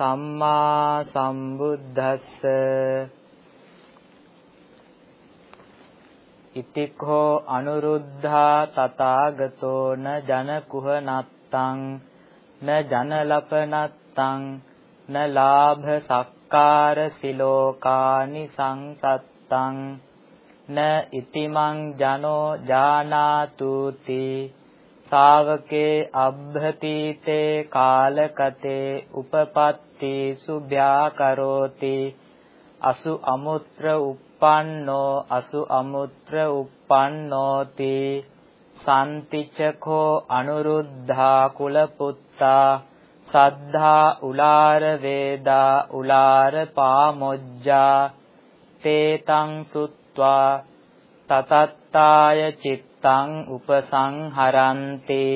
සම්මා සම්බුද්දස්ස. ඉතික්ඛෝ අනුරුද්ධා තථාගතෝ න ජන කුහනත්තං න ජනලපනත්තං න ලාභ සක්කාර සිලෝකානි සංසත්තං න ඉතිමං ජනෝ ජානාතුති ශාවකේ අබ්බතීතේ කාලකතේ උපපත්ති සුභ්‍යා කරෝති අසු අමුත්‍ර uppannෝ අසු අමුත්‍ර uppannෝති සම්තිචකෝ අනුරුද්ධා කුලපුත්තා. සද්ධා උලාර වේදා උලාර පාමොජ්ජා. තේතං සුත්වා. තතත්තාය චිත්තං උපසංහරන්ති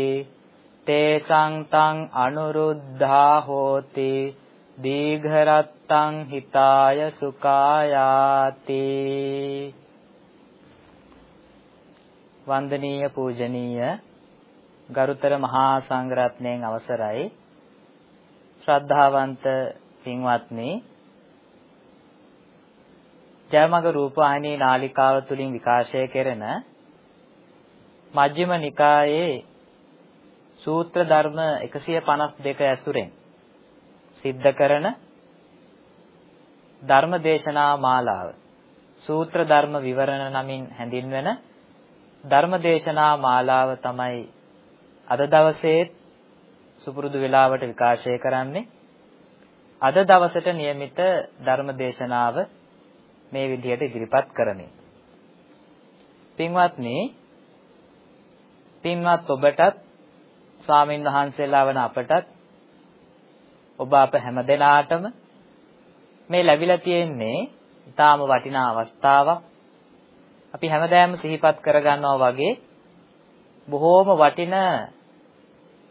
තේසං තං අනුරුද්ධා හෝති දීඝරත්තං හිතාය සුඛායාති. වන්දනීය පූජනීය ගරුතර මහා සංඝරත්නයන් අවසරයි. ශ්‍රද්ධාවන්ත පින්වත්නි ජයමග රූපවාහිනී නාලිකාව තුලින් විකාශය කෙරෙන මජ්ක්‍ධිම නිකායේ සූත්‍ර ධර්ම 152 ඇසුරෙන් සිද්ධ කරන ධර්ම දේශනා මාලාව සූත්‍ර ධර්ම විවරණ නමින් හැඳින්වෙන ධර්ම දේශනා මාලාව තමයි අද දවසේ සුපුරුදු වේලාවට විකාශය කරන්නේ අද දවසට નિયમિત ධර්ම දේශනාව මේ විදිහට ඉදිරිපත් කරමි. පින්වත්නි පින්වත් ඔබටත් ස්වාමින් වහන්සේලා වන අපටත් ඔබ අප හැම දෙනාටම මේ ලැබිලා තියෙන්නේ ඊටාම වටිනා අවස්ථාවක්. අපි හැමදාම සිහිපත් කරගන්නවා වගේ බොහෝම වටින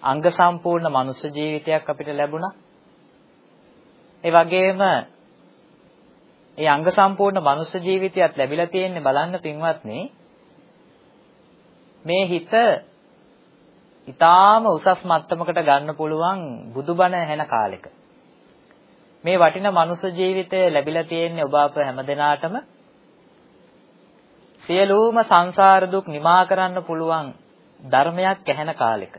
අංග සම්පූර්ණ මනුෂ්‍ය ජීවිතයක් අපිට ලැබුණා. ඒ වගේම ඒ අංග සම්පූර්ණ මනුෂ්‍ය ජීවිතයක් ලැබිලා තියෙන්නේ බලන්න පින්වත්නි මේ හිත ඊටාම උසස් මට්ටමකට ගන්න පුළුවන් බුදුබණ ඇහෙන කාලෙක. මේ වටිනා මනුෂ්‍ය ජීවිතය ලැබිලා තියෙන්නේ ඔබ අප හැමදෙනාටම සියලුම සංසාර දුක් නිමා කරන්න පුළුවන් ධර්මයක් ඇහෙන කාලෙක.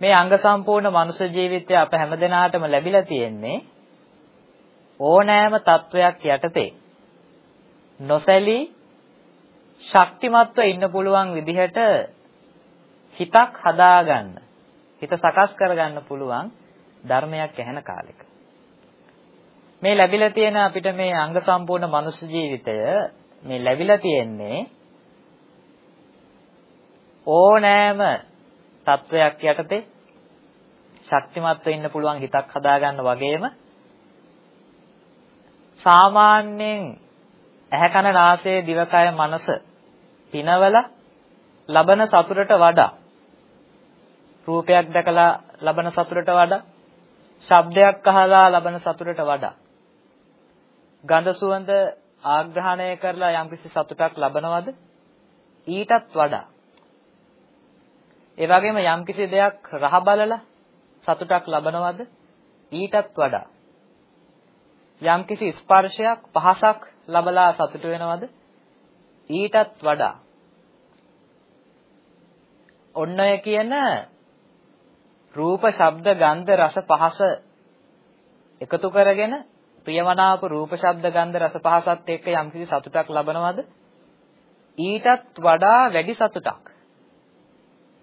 මේ අංග සම්පූර්ණ මනුෂ්‍ය ජීවිතය අප හැමදෙනාටම ලැබිලා තියෙන්නේ ඕනෑම තත්වයක් යටතේ. නොසැලී ශක්තිමත්ව ඉන්න පුළුවන් විදිහට හිතක් හදාගන්න හිත සකස් කරගන්න පුළුවන් ධර්මයක් ඇහෙන කාලෙක. මේ ලැබිලා තියෙන අපිට මේ අංග සම්පූර්ණ මනුෂ්‍ය ජීවිතය මේ ලැබිලා තියෙන්නේ ඕනෑම තත්වයක් යටතේ ශක්තිමත්ව ඉන්න පුළුවන් හිතක් හදාගන්න වගේම සාමාන්‍යයෙන් ඇහැ කන නාසය දිවකය මනස පිනවල ලබන සතුටට වඩා රූපයක් දැකලා ලබන සතුටට වඩා ශබ්දයක් අහලා ලබන සතුටට වඩා. ගඳ සුවඳ ආග්‍රහණය කරලා යම්කිසි සතුටක් ලබනවද? ඊටත් වඩා. ඒ වගේම යම්කිසි දෙයක් රහ බලලා සතුටක් ලබනවද? ඊටත් වඩා. යම්කිසි ස්පර්ශයක් පහසක් ලබලා සතුට වෙනවද? ඊටත් වඩා ඔන්න ඔය කියන රූප ශබ්ද ගන්ධ රස පහස එකතු කරගෙන ප්‍රියමනාප රූප ශබ්ද ගන්ධ රස පහසත් එක්ක යම්කිසි සතුටක් ලබනවද ඊටත් වඩා වැඩි සතුටක්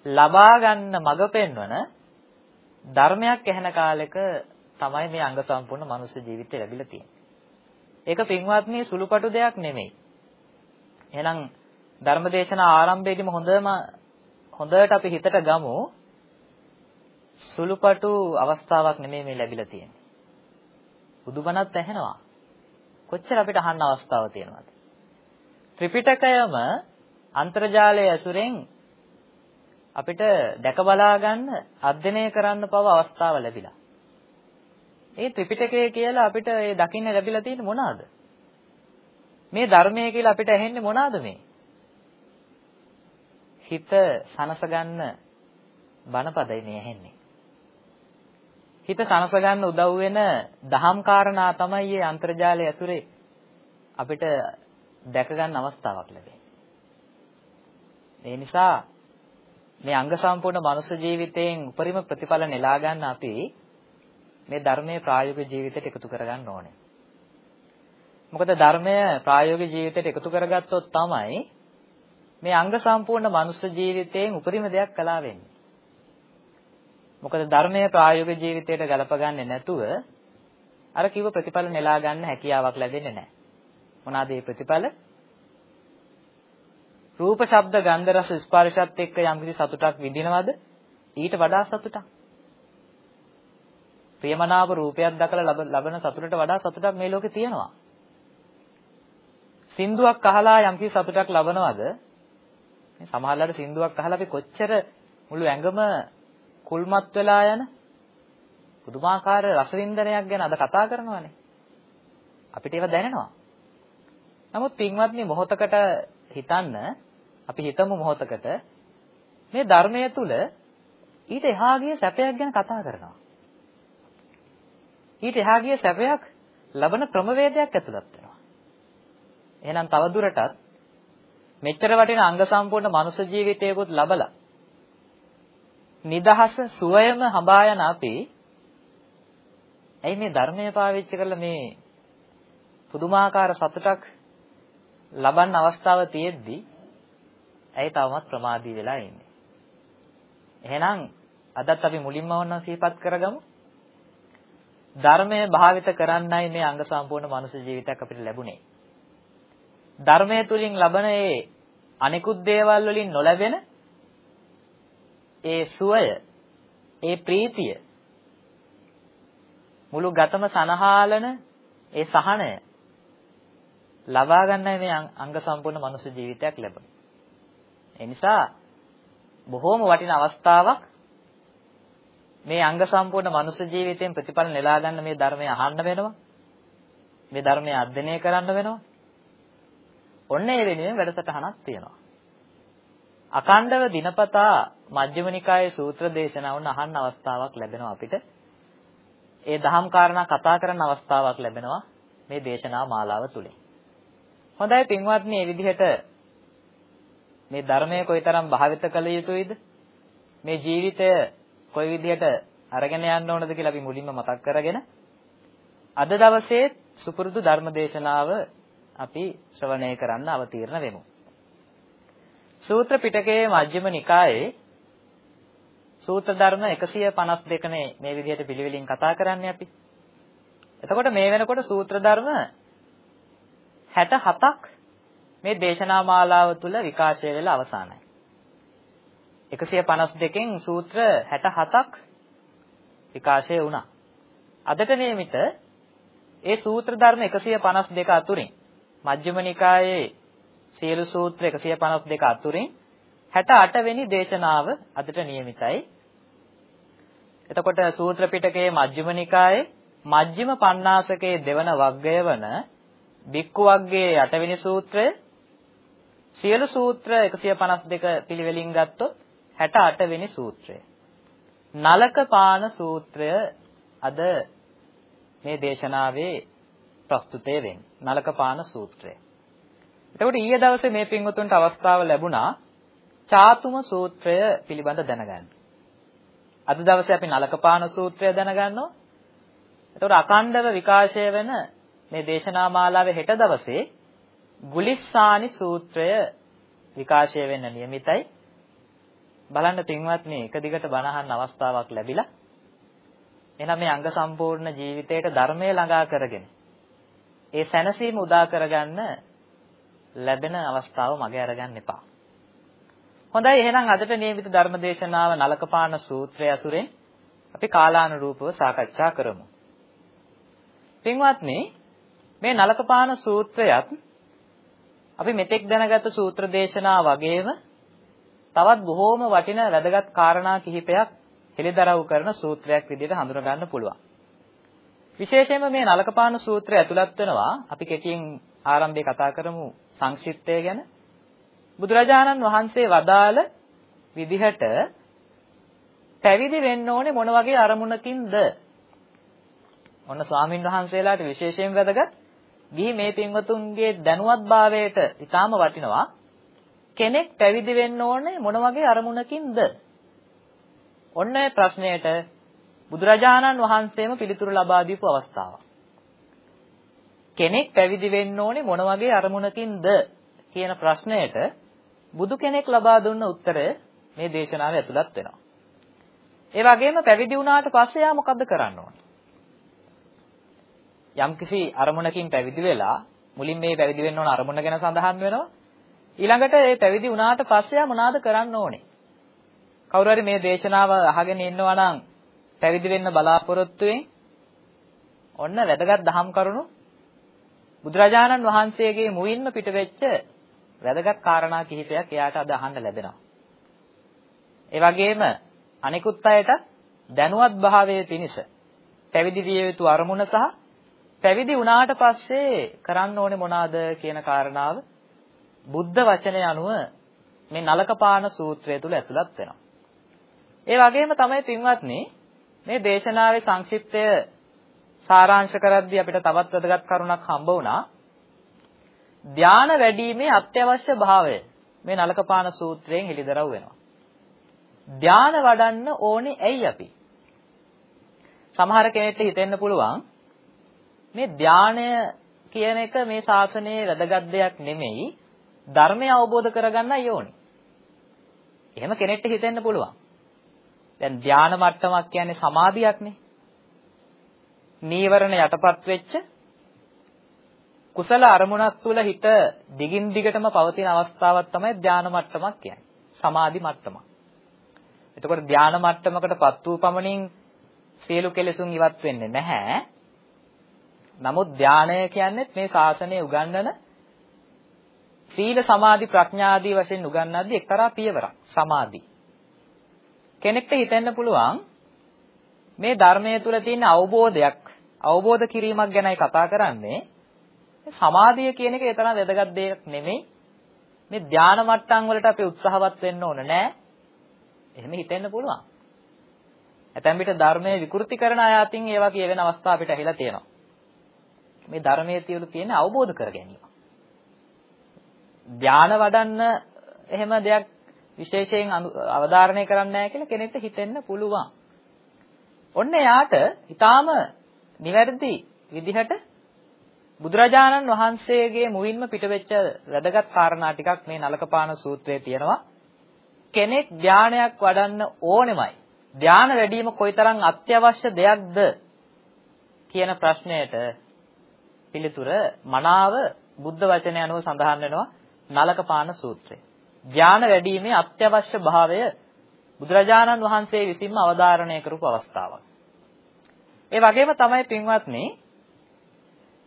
ලබා ගන්න මඟ පෙන්වන ධර්මයක් ඇහෙන කාලෙක තමයි මේ අංග සම්පූර්ණ මනුෂ්‍ය ජීවිතය ලැබිලා තියෙන්නේ. ඒක පින්වත්නි සුළුපටු දෙයක් නෙමෙයි. එහෙනම් ධර්මදේශනා ආරම්භයේදීම හොඳම හොඳට අපි හිතට ගමු සුළුපටු අවස්ථාවක් නෙමෙයි මේ ලැබිලා තියෙන්නේ. බුදුබණත් ඇහෙනවා. කොච්චර අපිට අහන්න අවස්ථාව තියෙනවද? ත්‍රිපිටකයම අන්තර්ජාලයේ ඇසුරෙන් අපිට දැක බලා ගන්න අධ්‍යයනය කරන්න පව අවස්ථාව ලැබිලා. ඒ ත්‍රිපිටකය කියලා අපිට ඒ දකින්න ලැබිලා තියෙන්නේ මොනවාද? මේ ධර්මය කියලා අපිට ඇහෙන්නේ මොනවාද මේ? හිත සනස ගන්න බණපදයි මේ ඇහෙන්නේ. හිත සනස ගන්න උදව් වෙන දහම් කාරණා තමයි මේ අන්තර්ජාලය ඇසුරේ අපිට දැක ගන්න අවස්ථාවක් ලැබෙන්නේ. ඒ නිසා මේ අංග සම්පූර්ණ මනුෂ්‍ය ජීවිතයෙන් උපරිම ප්‍රතිඵල නෙලා ගන්න අපි මේ ධර්මයේ ප්‍රායෝගික ජීවිතයට එකතු කරගන්න ඕනේ. මොකද ධර්මය ප්‍රායෝගික ජීවිතයට එකතු කරගත්තොත් තමයි මේ අංග සම්පූර්ණ මනුෂ්‍ය ජීවිතයෙන් උපරිම දෙයක් කළා වෙන්නේ. මොකද ධර්මයේ ප්‍රායෝගික ජීවිතයට ගලපගන්නේ නැතුව අර කිව්ව ප්‍රතිඵල නෙලා ගන්න හැකියාවක් ලැබෙන්නේ නැහැ. මොනවාද මේ ප්‍රතිඵල? රූප, ශබ්ද, ගන්ධ, රස, ස්පර්ශත් එක්ක යම්කිසි සතුටක් විඳිනවද? ඊට වඩා සතුටක්. ප්‍රියමනාප රූපයක් දැකලා ලබන සතුටට වඩා සතුටක් මේ ලෝකේ තියෙනවා. සින්දුවක් අහලා යම්කිසි සතුටක් ලබනවද? මේ සමහරවල්ලාට සින්දුවක් අහලා අපි කොච්චර මුළු ඇඟම කුල්මත් වෙලා යන පුදුමාකාර රසවින්දනයක් ගැන අද කතා කරනවානේ. අපිට ඒව දැනෙනවා. නමුත් පින්වත්නි මොහොතකට හිතන්න අපි හිතමු මොහොතකට මේ ධර්මය තුල ඊට එහා ගිය සැපයක් ගැන කතා කරනවා. ඊට එහා ගිය සැපයක් ලබන ක්‍රමවේදයක් ඇතුළත් වෙනවා. එහෙනම් තවදුරටත් මෙච්චර වටින අංග සම්පූර්ණ මනුෂ්‍ය ජීවිතයකුත් ලබලා නිදහස සුවයම හඹා යන අපි ඇයි මේ ධර්මය පාවිච්චි කරලා මේ පුදුමාකාර සතුටක් ලබන්න අවස්ථාව තියෙද්දි ඇයි තවමත් ප්‍රමාදී වෙලා ඉන්නේ? එහෙනම් අදත් අපි මුලින්ම වුණා සිහිපත් කරගමු. ධර්මය භාවිත කරන්නයි මේ අංග සම්පූර්ණ මනුෂ්‍ය ජීවිතයක් අපිට ලැබුණේ. ධර්මය තුලින් ලබන ඒ අනිකුත් දේවල් වලින් නොලැබෙන ඒ සුවය ඒ ප්‍රීතිය මුළු ගතම සනහාලන ඒ සහනය ලබා ගන්නයි මේ අංග සම්පූර්ණ මනුෂ්‍ය ජීවිතයක් ලැබෙන්නේ. ඒ නිසා බොහෝම වටින අවස්ථාවක් මේ අංග සම්පූර්ණ මනුෂ්‍ය ජීවිතයෙන් ප්‍රතිඵල නෙලා ගන්න මේ ධර්මය අහන්න වෙනවා. මේ ධර්මය අධ්‍යයනය කරන්න වෙනවා. ඔන්න ඒ වෙනුවෙන් වැඩසටහනක් තියෙනවා. අකණ්ඩව දිනපතා මජ්ක්‍ධිම නිකායේ සූත්‍ර දේශනාවන් අහන්න අවස්ථාවක් ලැබෙනවා අපිට. ඒ දහම් කාරණා කතා කරන්න අවස්ථාවක් ලැබෙනවා මේ දේශනා මාලාව තුලින්. හොඳයි පින්වත්නි මේ විදිහට මේ ධර්මය කොයිතරම් භාවිත කළ යුතුයිද? මේ ජීවිතය කොයි විදිහට අරගෙන යන්න ඕනද කියලා අපි මුලින්ම මතක් කරගෙන අද දවසේ සුපුරුදු ධර්ම දේශනාව අපි ශ්‍රවණය කරන්න අවතීර්ණ වෙමු. සූත්‍ර පිටකයේ මජ්ක්‍ධිම නිකායේ සූත්‍ර ධර්ම 152නේ මේ විදිහට පිළිවෙලින් කතා කරන්නේ අපි. එතකොට මේ වෙනකොට සූත්‍ර ධර්ම 67ක් මේ දේශනා මාලාව තුල විකාශය වෙලා අවසానයි. 152කින් සූත්‍ර 67ක් විකාශය වුණා. අදට නියමිත ඒ සූත්‍ර ධර්ම 152 අතුරින් මජ්ක්‍ධිම නිකායේ සීල සූත්‍ර 152 අතුරින් 68 වෙනි දේශනාව අදට નિયમિતයි. එතකොට සූත්‍ර පිටකයේ මජ්ක්‍ධිම නිකායේ මජ්ක්‍ධිම පඤ්ණාසකේ දෙවන වග්ගය වන බික්කු වග්ගයේ 8 වෙනි සූත්‍රය සියලු සූත්‍ර 152 පිළිවෙලින් ගත්තොත් 68 වෙනි සූත්‍රය. නලක පාන සූත්‍රය අද මේ දේශනාවේ ප්‍රස්තුතය වෙන්නේ. නලකපාන සූත්‍රය. එතකොට ඊයේ දවසේ මේ පින්වතුන්ට අවස්ථාව ලැබුණා චාතුම සූත්‍රය පිළිබඳ දැනගන්න. අද දවසේ අපි නලකපාන සූත්‍රය දැනගන්නවා. එතකොට අකණ්ඩව විකාශය වෙන මේ දේශනා මාලාවේ හෙට දවසේ ගුලිස්සානි සූත්‍රය විකාශය වෙන්න නියමිතයි. බලන්න පින්වත්නි එක දිගට බණ අහන්න අවස්ථාවක් ලැබිලා එහෙනම් මේ අංග සම්පූර්ණ ජීවිතයට ධර්මය ළඟා කරගෙන ඒ සැනසීම උදා කරගන්න ලැබෙන අවස්ථාව මගේ අරගන්න එපා. හොඳයි එහෙනම් අදට නියමිත ධර්ම දේශනාව නලකපාන සූත්‍රය ඇසුරෙන් අපි කාලානුරූපව සාකච්ඡා කරමු. පින්වත්නි මේ නලකපාන සූත්‍රයත් අපි මෙතෙක් දැනගත් සූත්‍ර දේශනා වගේම තවත් බොහෝම වටින වැදගත් කාරණා කිහිපයක් හෙළිදරව් කරන සූත්‍රයක් විදිහට හඳුනා ගන්න පුළුවන්. විශේෂයෙන්ම මේ නලකපාන සූත්‍රය ඇතුළත් වෙනවා අපි කෙටියෙන් ආරම්භයේ කතා කරමු සංක්ෂිප්තය ගැන. බුදුරජාණන් වහන්සේ වදාළ විදිහට පැවිදි වෙන්න ඕනේ මොන වගේ අරමුණකින්ද? ඔන්න ස්වාමින් වහන්සේලාට විශේෂයෙන් වැදගත් ගිහි මේ පින්වතුන්ගේ දැනුවත්භාවයට ඊටාම වටිනවා. කෙනෙක් පැවිදි වෙන්න ඕනේ මොන වගේ අරමුණකින්ද? ඔන්න ඒ ප්‍රශ්නයට බුදුරජාණන් වහන්සේම පිළිතුරු ලබා දීපු අවස්ථාවක්. කෙනෙක් පැවිදි වෙන්න ඕනේ මොන වගේ අරමුණකින්ද කියන ප්‍රශ්නයට බුදු කෙනෙක් ලබා දුන්න උත්තරය මේ දේශනාවේ ඇතුළත් වෙනවා. ඒ වගේම පැවිදි වුණාට පස්සේ යා මොකද්ද කරන්න ඕනේ? යම්කිසි අරමුණකින් පැවිදි වෙලා මුලින් මේ පැවිදි වෙන්න ඕන අරමුණ ගැන සඳහන් වෙනවා. ඊළඟට මේ පැවිදි වුණාට පස්සේ යා මොනවද කරන්න ඕනේ? කවුරු හරි මේ දේශනාව අහගෙන ඉන්නවා නම් පැවිදි වෙන්න බලාපොරොත්තුෙන් ඔන්න වැදගත් දහම් කරුණු බුදුරජාණන් වහන්සේගේ මුවින්ම පිටවෙච්ච වැදගත් කාරණා කිහිපයක් එයාට අද අහන්න ලැබෙනවා. ඒ වගේම අනිකුත් අයට දැනුවත් භාවයේ පිණිස පැවිදි විය යුතු අරමුණ සහ පැවිදි වුණාට පස්සේ කරන්න ඕනේ මොනවාද කියන කාරණාව බුද්ධ වචනය අනුව මේ නලකපාන සූත්‍රය තුල ඇතුළත් වෙනවා. ඒ වගේම තමයි පින්වත්නි මේ දේශනාවේ සංක්ෂිප්තය සාරාංශ කරද්දී අපිට තවත් වැදගත් කරුණක් හම්බ වුණා. ධාන වැඩිීමේ අත්‍යවශ්‍ය භාවය මේ නලකපාන සූත්‍රයෙන් හෙළිදරව් වෙනවා. ධාන වඩන්න ඕනේ ඇයි අපි? සමහර කෙනෙක්ට හිතෙන්න පුළුවන් මේ ධානය කියන එක මේ ශාසනයේ වැදගත් දෙයක් නෙමෙයි ධර්මය අවබෝධ කරගන්නයි ඕනේ. එහෙම කෙනෙක්ට හිතෙන්න පුළුවන්. දැන් ධාන මට්ටමක් කියන්නේ සමාධියක්නේ. නීවරණ යටපත් වෙච්ච කුසල අරමුණක් තුල හිත දිගින් දිගටම පවතින අවස්ථාවක් තමයි ධාන මට්ටමක් කියන්නේ. සමාධි මට්ටමක්. එතකොට ධාන මට්ටමකටපත් වූ පමණින් සියලු කෙලෙසුන් ඉවත් වෙන්නේ නැහැ. නමුත් ධානය කියන්නේ මේ ශාසනය උගන්වන සීල සමාධි ප්‍රඥා ආදී වශයෙන් උගන්වද්දී එක්තරා පියවරක් සමාධි. කෙනෙක්ට හිතෙන්න පුළුවන් මේ ධර්මයේ තුල තියෙන අවබෝධයක් අවබෝධ කිරීමක් ගැනයි කතා කරන්නේ. සමාධිය කියන එක ඒ තරම් වැදගත් දෙයක් නෙමෙයි. මේ ධානා මට්ටම් වලට අපි උත්සාහවත් වෙන්න ඕන නෑ. එහෙම හිතෙන්න පුළුවන්. ඇතැම් විට ධර්මයේ විකෘති කරන අය අතින් ඒවා කියවෙන අවස්ථා අපිට ඇහිලා තියෙනවා. මේ ධර්මයේ තියලු තියෙන අවබෝධ කර ගැනීම. ධාන වඩන්න එහෙම දෙයක් විශේෂයෙන් අවධාරණය කරන්නේ නැහැ කියලා කෙනෙක්ට හිතෙන්න පුළුවන්. ඔන්න එයාට ඊටාම නිවැරදි විදිහට බුදුරජාණන් වහන්සේගේ මුවින්ම පිටවෙච්ච වැදගත් කාරණා ටිකක් මේ නලකපාන සූත්‍රයේ තියෙනවා. කෙනෙක් ධානයක් වඩන්න ඕනෙමයි. ධාන වැඩිම කොයිතරම් අත්‍යවශ්‍ය දෙයක්ද කියන ප්‍රශ්නයට පිළිතුර මනාව බුද්ධ වචනය අනුව සඳහන් වෙනවා නලකපාන සූත්‍රය. ඥාන වැඩිීමේ අත්‍යවශ්‍ය භාවය බුදුරජාණන් වහන්සේ විසින්ම අවධාරණය කරපු අවස්ථාවක්. ඒ වගේම තමයි පින්වත්නි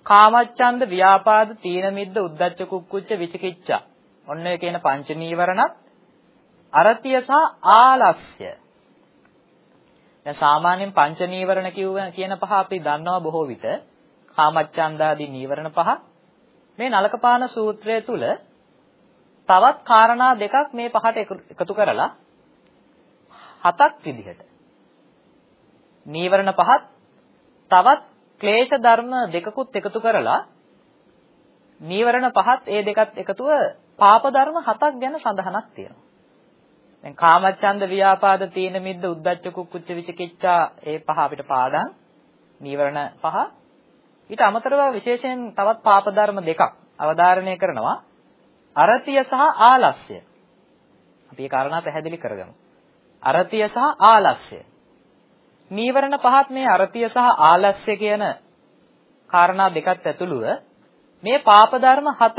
කාමච්ඡන්ද ව්‍යාපාද තීන මිද්ද උද්ධච්ච කුක්කුච්ච විචිකිච්ඡා. ඔන්න ඔය කියන පංච නීවරණත් අරතිය සහ ආලස්ය. දැන් සාමාන්‍යයෙන් පංච නීවරණ කිව්ව කියන පහ අපි දන්නවා බොහෝ විට. කාමච්ඡන්දාදී නීවරණ පහ. මේ නලකපාන සූත්‍රය තුල තවත් කාරණා දෙකක් මේ පහට එකතු කරලා හතක් විදිහට නීවරණ පහත් තවත් ක්ලේශ ධර්ම දෙකකුත් එකතු කරලා නීවරණ පහත් ඒ දෙකත් එකතුව පාප ධර්ම හතක් ගැන සඳහනක් තියෙනවා. දැන් කාමච්ඡන්ද ව්‍යාපාද තීන මිද්ද උද්ධච්ච කුක්කුච්ච විචිකිච්ඡා ඒ පහ අපිට පාඩම් නීවරණ පහ. ඊට අමතරව විශේෂයෙන් තවත් පාප ධර්ම දෙකක් අවධාරණය කරනවා. අරතිය සහ ආලස්ය. අපි මේ කාරණා පැහැදිලි කරගමු. අරතිය සහ ආලස්ය. නීවරණ පහත් මේ අරතිය සහ ආලස්ය කියන කාරණා දෙකත් ඇතුළුව මේ පාප ධර්ම හත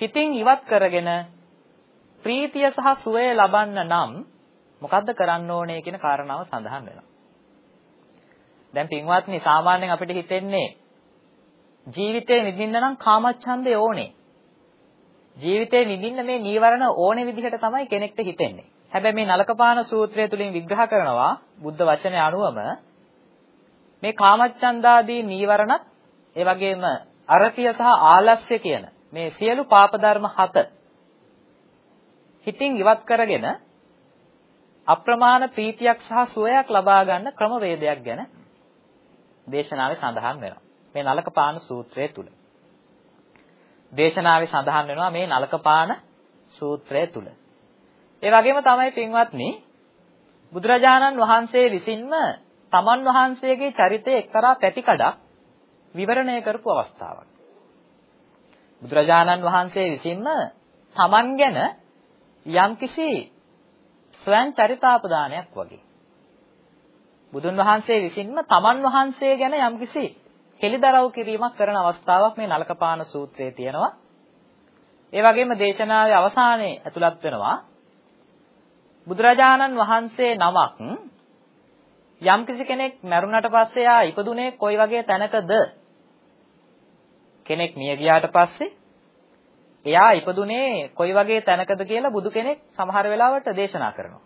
හිතින් ඉවත් කරගෙන ප්‍රීතිය සහ සුවය ලබන්න නම් මොකද්ද කරන්න ඕනේ කියන කාරණාව සඳහන් වෙනවා. දැන් පින්වත්නි සාමාන්‍යයෙන් අපිට හිතෙන්නේ ජීවිතේ නිදින්න නම් කාමච්ඡන්දේ ඕනේ. ජීවිතේ නිදින්න මේ නීවරණ ඕනේ විදිහට තමයි කෙනෙක්ට හිතෙන්නේ. හැබැයි මේ නලකපාන සූත්‍රය තුලින් විග්‍රහ කරනවා බුද්ධ වචනේ අනුවම මේ කාමච්ඡන්දාදී නීවරණත් ඒ වගේම අරතිය සහ ආලස්‍ය කියන මේ සියලු පාප ධර්ම හත හිතින් ඉවත් කරගෙන අප්‍රමාණ ප්‍රීතියක් සහ සුවයක් ලබා ගන්න ක්‍රමවේදයක් ගැන දේශනාවේ සඳහන් වෙනවා. මේ නලකපාන සූත්‍රය තුල. දේශනාවේ සඳහන් වෙනවා මේ නලකපාන සූත්‍රය තුල. ඒ වගේම තමයි පින්වත්නි බුදුරජාණන් වහන්සේ විසින්ම තමන් වහන්සේගේ චරිතය එක්තරා පැතිකඩක් විවරණය කරපු අවස්ථාවක්. බුදුරජාණන් වහන්සේ විසින්ම තමන් ගැන යම්කිසි ස්වයං චරිතාපදානයක් වගේ. බුදුන් වහන්සේ විසින්ම තමන් වහන්සේ ගැන යම්කිසි හෙළිදරව් කිරීමක් කරන අවස්ථාවක් මේ නලකපාන සූත්‍රයේ තියෙනවා. ඒ වගේම දේශනාවේ අවසානයේ ඇතුළත් වෙනවා බුදුරජාණන් වහන්සේ නමක් යම්කිසි කෙනෙක් මරුණට පස්සේ ආ ඉපදුනේ කොයි වගේ තැනකද කෙනෙක් මිය ගියාට පස්සේ එයා ඉපදුනේ කොයි වගේ තැනකද කියලා බුදු කෙනෙක් සමහර වෙලාවට දේශනා කරනවා.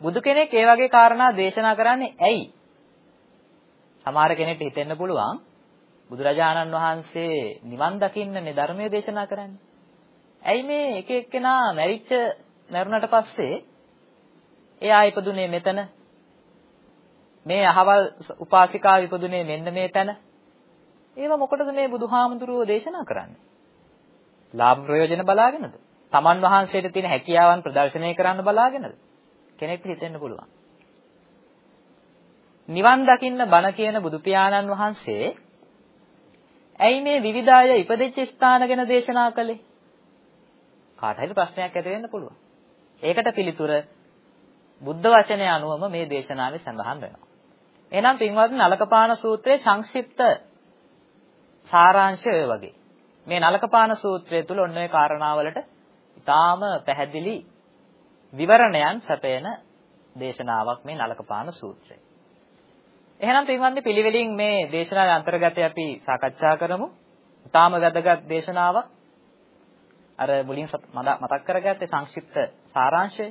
බුදු කෙනෙක් ඒ වගේ කාරණා දේශනා කරන්නේ ඇයි? සමහර කෙනෙක්ට හිතෙන්න පුළුවන් බුදුරජාණන් වහන්සේ නිවන් දකින්නනේ ධර්මයේ දේශනා කරන්නේ. ඇයි මේ එක එක්කෙනා මැරිච්ච මරුණට පස්සේ එයා ඉපදුනේ මෙතන? මේ අහවල් උපාසිකාව ඉපදුනේ මෙන්න මේ තැන. ඒව මොකටද මේ බුදුහාමුදුරුවෝ දේශනා කරන්නේ? ලාභ ප්‍රයෝජන බලාගෙනද? තමන් වහන්සේට තියෙන හැකියාවන් ප්‍රදර්ශනය කරන්න බලාගෙනද? කෙනෙක්ට හිතෙන්න පුළුවන්. නිවන් දකින්න බණ කියන බුදු පියාණන් වහන්සේ ඇයි මේ විවිධාය ඉපදෙච්ච ස්ථාන ගැන දේශනා කළේ කාට හරි ප්‍රශ්නයක් ඇති වෙන්න පුළුවන් ඒකට පිළිතුර බුද්ධ වචනය අනුවම මේ දේශනාවේ සඳහන් වෙනවා. එහෙනම් පින්වත්නි නලකපාන සූත්‍රයේ සංක්ෂිප්ත සාරාංශය වගේ. මේ නලකපාන සූත්‍රය තුල ඔන්න ඔය කාරණාවලට ඊටාම පැහැදිලි විවරණයන් සැපයන දේශනාවක් මේ නලකපාන සූත්‍රය. එහෙනම් පින්වත්නි පිළිවෙලින් මේ දේශනාවේ අන්තර්ගතය අපි සාකච්ඡා කරමු. ඊටාම වැදගත් දේශනාවක්. අර මුලින් මතක් කරගත්තේ සංක්ෂිප්ත සාරාංශය.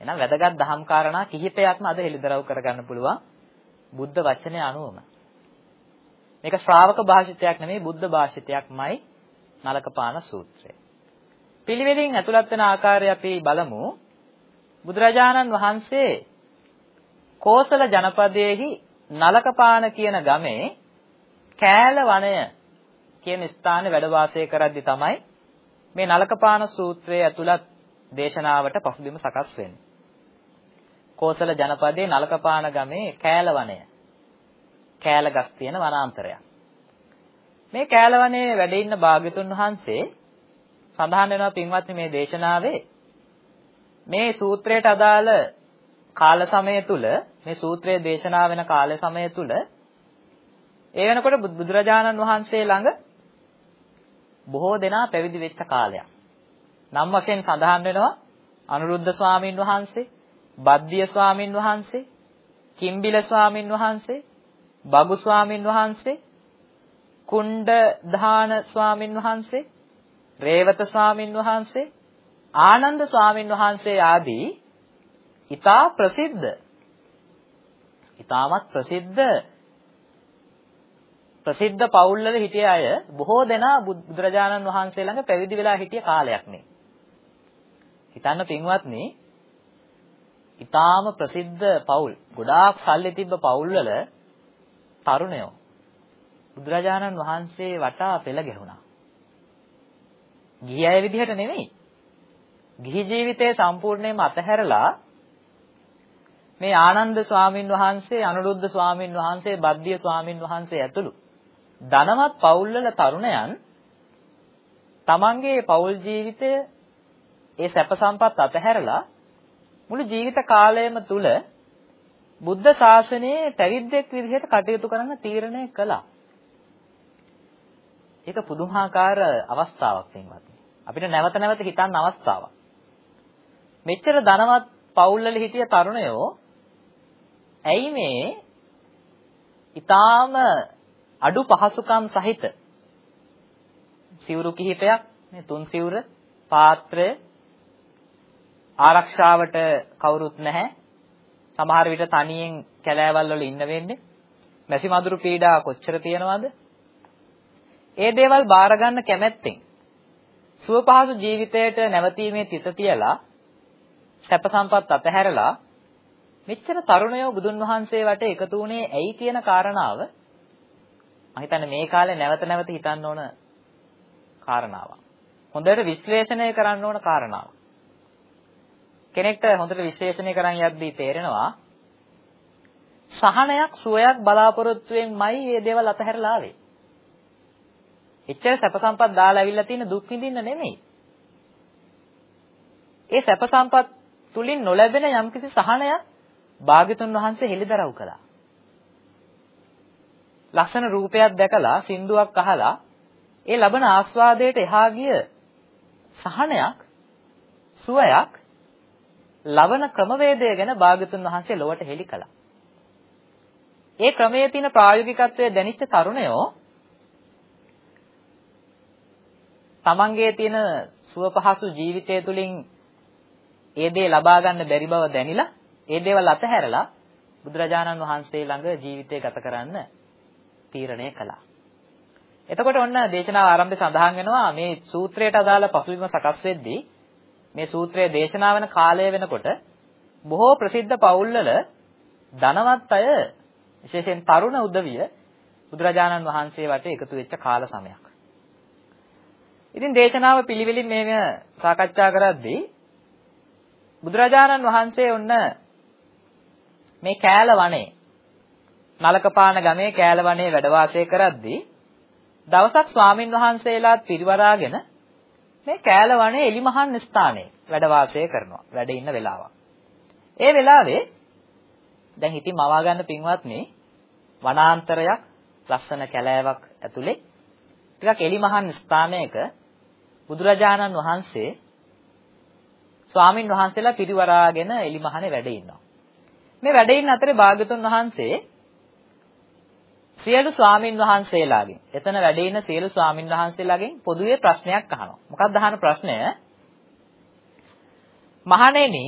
එහෙනම් වැදගත් දහම් කාරණා කිහිපයක්ම අද හෙළිදරව් කරගන්න පුළුවන් බුද්ධ වචනය අනුවම. මේක ශ්‍රාවක භාෂිතයක් නෙමෙයි බුද්ධ භාෂිතයක්මයි නලකපාන සූත්‍රය. පිළිවෙලින් ඇතුළත් වෙන ආකාරය අපි බලමු. බුදුරජාණන් වහන්සේ කෝසල ජනපදයේහි නලකපාන කියන ගමේ කෑල වනය කියන ස්ථානයේ වැඩ වාසය කරද්දි තමයි මේ නලකපාන සූත්‍රයේ ඇතුළත් දේශනාවට පසුබිම සකස් වෙන්නේ. කෝසල ජනපදයේ නලකපාන ගමේ කෑලවනය. කෑලගස් තියෙන වනාන්තරයක්. මේ කෑලවනයේ වැඩ ඉන්න භාග්‍යතුන් වහන්සේ සඳහන් වෙනවා පින්වත්නි මේ දේශනාවේ මේ සූත්‍රයට අදාළ කාල සමය තුල මේ සූත්‍රයේ දේශනා වෙන කාල සමය තුල ඒ වෙනකොට බුදුරජාණන් වහන්සේ ළඟ බොහෝ දෙනා පැවිදි වෙච්ච කාලයක්. නම් වශයෙන් සඳහන් වෙනවා අනුරුද්ධ ස්වාමින් වහන්සේ, බද්දිය ස්වාමින් වහන්සේ, කිම්බිල ස්වාමින් වහන්සේ, බගු ස්වාමින් වහන්සේ, කුණ්ඩ දාන ස්වාමින් වහන්සේ, රේවත ස්වාමින් වහන්සේ, ආනන්ද ස්වාමින් වහන්සේ ආදී ඊටා ප්‍රසිද්ධ ඊටමත් ප්‍රසිද්ධ ප්‍රසිද්ධ පවුල්වල හිටිය අය බොහෝ දෙනා බුදුරජාණන් වහන්සේ ළඟ පැවිදි වෙලා හිටිය කාලයක් නේ. හිතන්න පින්වත්නි, ඊටාම ප්‍රසිද්ධ පවුල්, ගොඩාක් සල්ලි තිබ්බ පවුල්වල තරුණයෝ බුදුරජාණන් වහන්සේ වටා පෙළ ගැහුණා. ගිහි අය විදිහට නෙමෙයි. ගිහි ජීවිතය සම්පූර්ණයෙන්ම අතහැරලා මේ ආනන්ද ස්වාමින් වහන්සේ, අනුරුද්ධ ස්වාමින් වහන්සේ, බද්දිය ස්වාමින් වහන්සේ ඇතුළු ධනවත් පවුල්වල තරුණයන් තමන්ගේ පෞල් ජීවිතය ඒ සැප සම්පත් අතහැරලා මුළු ජීවිත කාලයම තුල බුද්ධ ශාසනයේ පැවිද්දෙක් විදිහට කටයුතු කරන්න තීරණය කළා. ඒක පුදුමාකාර අවස්ථාවක් වෙනවත්. අපිට නැවත නැවත හිතන්න අවස්ථාවක්. මෙච්චර ධනවත් පවුල්වල හිටිය තරුණයෝ ඇයි මේ ඊටාම අඩු පහසුකම් සහිත සිවුරු කිහිපයක් මේ තුන් සිවුර පාත්‍රය ආරක්ෂාවට කවුරුත් නැහැ. සමහර විට තනියෙන් කැලෑවල් වල ඉන්න වෙන්නේ. මැසි මදුරු පීඩා කොච්චර තියෙනවද? ඒ දේවල් බාර ගන්න කැමැත්තෙන් සුව පහසු ජීවිතයට නැවතීමේ තිත තියලා සැප සම්පත් අතහැරලා මෙච්චර තරුණයෝ බුදුන් වහන්සේ වටේ එකතු වුණේ ඇයි කියන කාරණාව මම හිතන්නේ මේ කාලේ නැවත නැවත හිතන්න ඕන කාරණාවක්. හොඳට විශ්ලේෂණය කරන්න ඕන කාරණාවක්. කෙනෙක්ට හොඳට විශ්ලේෂණය කරන් යද්දී තේරෙනවා සහනයක් සුවයක් බලාපොරොත්තුවෙන්මයි මේ දේවල් අතහැරලා ආවේ. එච්චර සැප සම්පත් දාලා අවිල්ලා තියෙන දුක් විඳින්න නෙමෙයි. ඒ සැප සම්පත් තුලින් නොලැබෙන යම්කිසි සහනයක් භාග්‍යතුන් වහන්සේ හෙළිදරව් කළා. ලස්සන රූපයක් දැකලා සින්දුවක් අහලා ඒ ලබන ආස්වාදයට එහා ගිය සහනයක් සුවයක් ලබන ක්‍රමවේදය ගැන භාග්‍යතුන් වහන්සේ ලොවට හෙළි කළා. ඒ ක්‍රමයේ තියෙන ප්‍රායෝගිකත්වය දැනිච්ච තරුණයෝ තමන්ගේ තියෙන සුව පහසු ජීවිතය තුළින් ඒ දේ ලබා ගන්න බැරි බව දැනිලා ඒ දේවල් අතහැරලා බුදුරජාණන් වහන්සේ ළඟ ජීවිතය ගත කරන්න තීරණය කළා. එතකොට ඔන්න දේශනාව ආරම්භයේ සඳහන් වෙනවා මේ සූත්‍රයට අදාළ පසුබිම සකස් වෙද්දී මේ සූත්‍රයේ දේශනා වෙන කාලය වෙනකොට බොහෝ ප්‍රසිද්ධ පවුල්වල ධනවත් අය විශේෂයෙන් තරුණ උදවිය බුදුරජාණන් වහන්සේ වටේ එකතු වෙච්ච කාල සමයක්. ඉතින් දේශනාව පිළිවෙලින් මේව සාකච්ඡා කරද්දී බුදුරජාණන් වහන්සේ ඔන්න මේ කෑල වනේ නලකපාන ගමේ කෑල වනේ වැඩ වාසය කරද්දී දවසක් ස්වාමින් වහන්සේලාත් පිරිවරාගෙන මේ කෑල වනේ එලිමහන් ස්ථානයේ වැඩ වාසය කරනවා. වැඩ ඉන්න වෙලාවක්. ඒ වෙලාවේ දැන් හිතින් මවා ගන්න පින්වත්නි වනාන්තරයක් ලස්සන කැලෑවක් ඇතුලේ ටිකක් එලිමහන් ස්ථානයක බුදුරජාණන් වහන්සේ ස්වාමින් වහන්සේලා පිරිවරාගෙන එලිමහනේ වැඩ ඉන්නවා. මේ වැඩ ඉන්න අතරේ භාග්‍යතුන් වහන්සේ සියලු ස්වාමින් වහන්සේලාගෙන් එතන වැඩ ඉන්න සියලු ස්වාමින් වහන්සේලාගෙන් පොදුවේ ප්‍රශ්නයක් අහනවා. මොකක්ද අහන ප්‍රශ්නය? මහණෙනි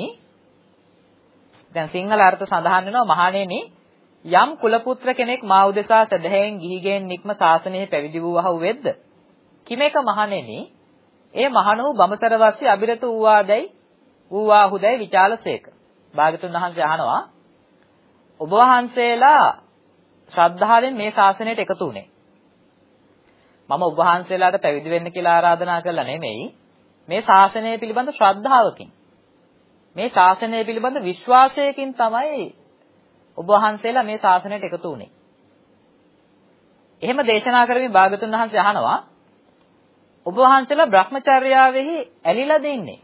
දැන් සිංහල අර්ථ සඳහන් වෙනවා මහණෙනි යම් කුල පුත්‍ර කෙනෙක් මා උදෙසා සදහෙන් ගිහිගෙන් නික්ම ශාසනයේ පැවිදි වූවහු වෙද්ද කිමේක මහණෙනි ඒ මහණ වූ බඹසර වස්සේ අබිරත වූවාදයි වූවාහුදයි විචාලසේක භාගතුන් වහන්සේ අහනවා ඔබ වහන්සේලා ශ්‍රද්ධාවෙන් මේ ශාසනයට එකතු වුණේ. මම ඔබ වහන්සේලාට පැවිදි වෙන්න කියලා ආරාධනා කළා නෙමෙයි. මේ ශාසනය පිළිබඳ ශ්‍රද්ධාවකින් මේ ශාසනය පිළිබඳ විශ්වාසයකින් තමයි ඔබ වහන්සේලා මේ ශාසනයට එකතු වුණේ. එහෙම දේශනා කරමින් භාගතුන් වහන්සේ අහනවා ඔබ වහන්සේලා Brahmacharyaවෙහි ඇලිලාද ඉන්නේ?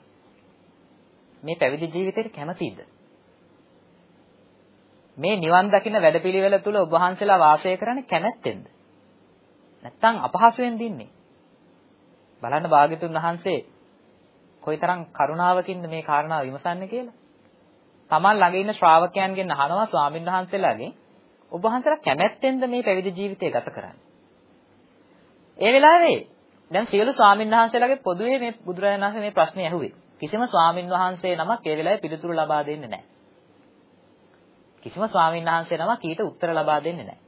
මේ පැවිදි ජීවිතේට කැමතිද? මේ නිවන් දකින්න වැඩපිළිවෙල තුල ඔබ වහන්සේලා වාසය කරන්නේ කැමැත්තෙන්ද? නැත්තම් අපහසුයෙන් දින්නේ? බලන්න භාග්‍යතුන් වහන්සේ කොයිතරම් කරුණාවකින්ද මේ කාරණාව විමසන්නේ කියලා. Taman ළඟ ඉන්න ශ්‍රාවකයන්ගෙන් අහනවා ස්වාමීන් වහන්සේලාගෙන් ඔබ වහන්සේලා කැමැත්තෙන්ද මේ පැවිදි ජීවිතය ගත කරන්නේ? ඒ වෙලාවේ දැන් සියලු ස්වාමීන් වහන්සේලාගේ පොදුවේ මේ බුදුරජාණන් වහන්සේ මේ ප්‍රශ්නේ ඇහුවේ. කිසිම ස්වාමීන් වහන්සේ නමක් ඒ වෙලාවේ පිළිතුරු ලබා දෙන්නේ නැහැ. කිසිම ස්වාමීන් වහන්සේ නමක් ඊට උත්තර ලබා දෙන්නේ නැහැ.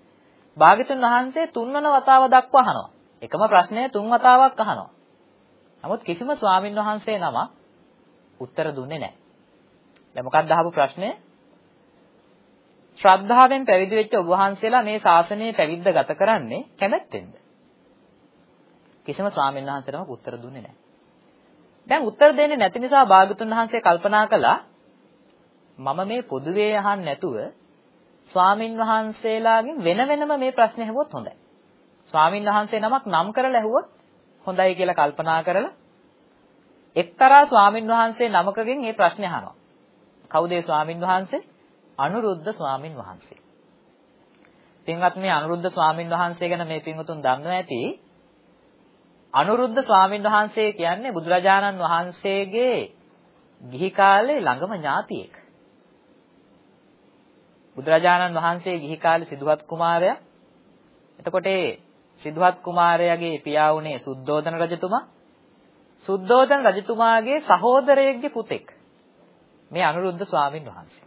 භාග්‍යතුන් වහන්සේ තුන්වන වතාව දක්වා අහනවා. එකම ප්‍රශ්නය තුන් වතාවක් අහනවා. නමුත් කිසිම ස්වාමීන් වහන්සේ නමක් උත්තර දුන්නේ නැහැ. දැන් මොකක්ද අහපු ප්‍රශ්නේ? ශ්‍රද්ධාවෙන් පැවිදි වෙච්ච ඔබ වහන්සේලා මේ ශාසනයේ පැවිද්ද ගත කරන්නේ කැමැත්තෙන්ද? කිසිම ස්වාමීන් වහන්සේ නමක් උත්තර දුන්නේ නැහැ. දැන් උත්තර දෙන්නේ නැති නිසා භාගතුන් වහන්සේ කල්පනා කළා මම මේ පොදුවේ අහන්න නැතුව ස්වාමින් වහන්සේලාගෙන් වෙන වෙනම මේ ප්‍රශ්නේ අහුවොත් හොඳයි. ස්වාමින් වහන්සේ නමක් නම් කරලා ඇහුවොත් හොඳයි කියලා කල්පනා කරලා එක්තරා ස්වාමින් වහන්සේ නමකගෙන් මේ ප්‍රශ්නේ අහනවා. කවුද ඒ ස්වාමින් වහන්සේ? අනුරුද්ධ ස්වාමින් වහන්සේ. පින්වත් මේ අනුරුද්ධ ස්වාමින් වහන්සේ ගැන මේ පින්වතුන් දන්නවා ඇති. අනුරුද්ධ ස්වාමින් වහන්සේ කියන්නේ බුදුරජාණන් වහන්සේගේ ගිහි කාලේ ළඟම ඥාතියෙක්. බුදුරජාණන් වහන්සේ ගිහි කාලේ සිදුවත් කුමාරයා. එතකොට ඒ සිදුවත් කුමාරයාගේ පියා වුණේ සුද්ධෝදන රජතුමා. සුද්ධෝදන රජතුමාගේ සහෝදරයෙක්ගේ පුතෙක්. මේ අනුරුද්ධ ස්වාමින් වහන්සේ.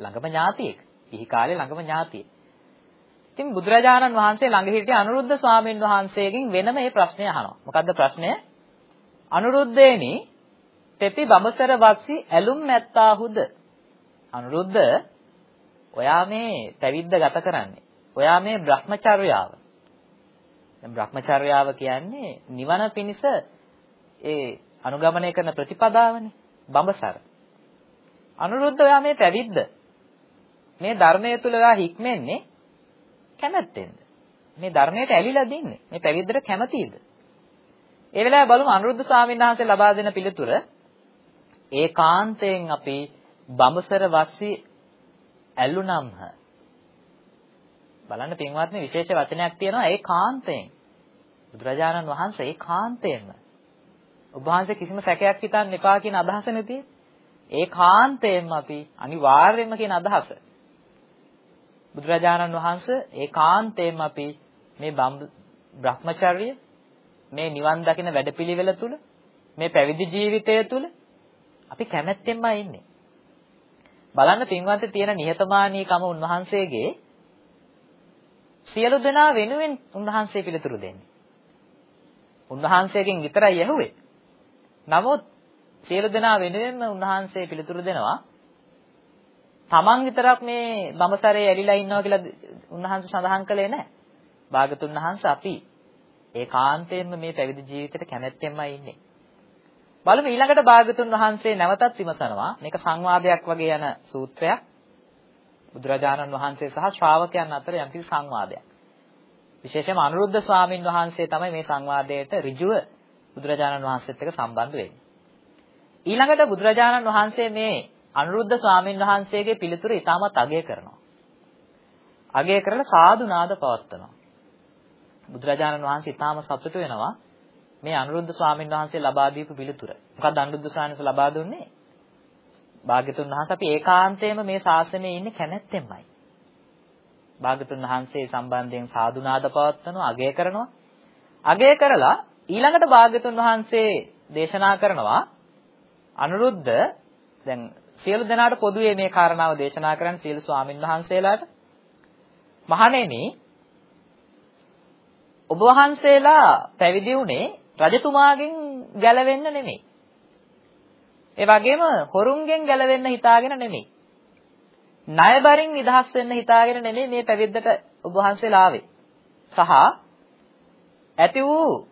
ළඟම ඥාතියෙක්. ගිහි කාලේ ළඟම ඥාතියෙක්. ඉතින් බුදුරජාණන් වහන්සේ ළඟ හිටිය අනුරුද්ධ ස්වාමින් වහන්සේගෙන් වෙනම මේ ප්‍රශ්නය අහනවා. මොකද්ද ප්‍රශ්නය? අනුරුද්ධේනි තෙපි බඹසර වස්සි ඇලුම් නැත්තාහුද? අනුරුද්ධ ඔයා මේ පැවිද්ද ගත කරන්නේ. ඔයා මේ Brahmacharyaව. දැන් Brahmacharyaව කියන්නේ නිවන පිණිස ඒ අනුගමනය කරන ප්‍රතිපදාවනේ. බඹසර. අනුරුද්ධ ඔයා මේ පැවිද්ද. මේ ධර්මයේ තුල ඔයා හික්මෙන්නේ කැමැත්තෙන්ද? මේ ධර්මයට ඇලිලා දින්නේ. මේ පැවිද්දට කැමතිද? ඒ වෙලාවේ බලමු අනුරුද්ධ ස්වාමීන් වහන්සේ ලබා දෙන පිළිතුර ඒකාන්තයෙන් අපි බඹසර වස්සි ඇලුනම්හ බලන්න පින්වත්නි විශේෂ වචනයක් තියෙනවා ඒකාන්තයෙන් බුදුරජාණන් වහන්සේ ඒකාන්තයෙන්ම ඔබ වහන්සේ කිසිම සැකයක් හිතන්න එපා කියන අදහස නැති? ඒකාන්තයෙන්ම අපි අනිවාර්යයෙන්ම කියන අදහස. බුදුරජාණන් වහන්සේ ඒකාන්තයෙන්ම අපි මේ බ්‍රහ්මචර්ය මේ නිවන් දකින වැඩපිළිවෙල තුල මේ පැවිදි ජීවිතය තුල අපි කැමැත්තෙන්මයි ඉන්නේ. බලන්න පින්වන්ත තියෙන නිහතමානීකම උන්වහන්සේගේ සියලු දෙනා වෙනුවෙන් උන්වහන්සේ පිළිතුරු දෙන්නේ. උන්වහන්සේගෙන් විතරයි ඇහුවේ. නමුත් සියලු දෙනා වෙනුවෙන්ම උන්වහන්සේ පිළිතුරු දෙනවා. තමන් විතරක් මේ බඹසරේ ඇලිලා ඉන්නවා කියලා උන්වහන්සේ සඳහන් කළේ නැහැ. භාගතුන් වහන්සේ අපි ඒකාන්තයෙන්ම මේ පැවිදි ජීවිතේට කැමැත්තෙන්මයි ඉන්නේ. බලමු ඊළඟට භාගතුන් වහන්සේ නැවතත් විමසනවා. මේක සංවාදයක් වගේ යන සූත්‍රයක්. බුදුරජාණන් වහන්සේ සහ ශ්‍රාවකයන් අතර යම්කිසි සංවාදයක්. විශේෂයෙන්ම අනුරුද්ධ ස්වාමින් වහන්සේ තමයි මේ සංවාදයට ඍජුව බුදුරජාණන් වහන්සේත් එක්ක සම්බන්ධ වෙන්නේ. ඊළඟට බුදුරජාණන් වහන්සේ මේ අනුරුද්ධ ස්වාමින් වහන්සේගේ පිළිතුර ඉතාමත් අගය කරනවා. අගය කරලා සාදු නාද පවත්වනවා. බුදුරජාණන් වහන්සේ ඉතාම සතුටු වෙනවා මේ අනුරුද්ධ ස්වාමින් වහන්සේ ලබා දීපු පිළිතුර. මොකක්ද අනුරුද්ධ ස්වාමීන් ලබා දුන්නේ? භාග්‍යතුන් වහන්සේ අපි ඒකාන්තයෙන්ම මේ ශාසනයේ ඉන්නේ කැමැත්තෙන්මයි. භාග්‍යතුන් වහන්සේ සම්බන්ධයෙන් සාදු නාද පවත්වනවා, අගය කරනවා. අගය කරලා ඊළඟට භාග්‍යතුන් වහන්සේ දේශනා කරනවා අනුරුද්ධ දැන් සියලු දෙනාට පොදුවේ මේ කාරණාව දේශනා කරන්න සියලු ස්වාමින් වහන්සේලාට මහණෙනි ඔබ වහන්සේලා පැවිදි වුණේ රජතුමාගෙන් ගැලවෙන්න නෙමෙයි. ඒ වගේම හොරුන්ගෙන් ගැලවෙන්න හිතාගෙන නෙමෙයි. ණයබරින් නිදහස් වෙන්න හිතාගෙන නෙමෙයි මේ පැවිද්දට ඔබ වහන්සේලා ආවේ. සහ ඇති වූ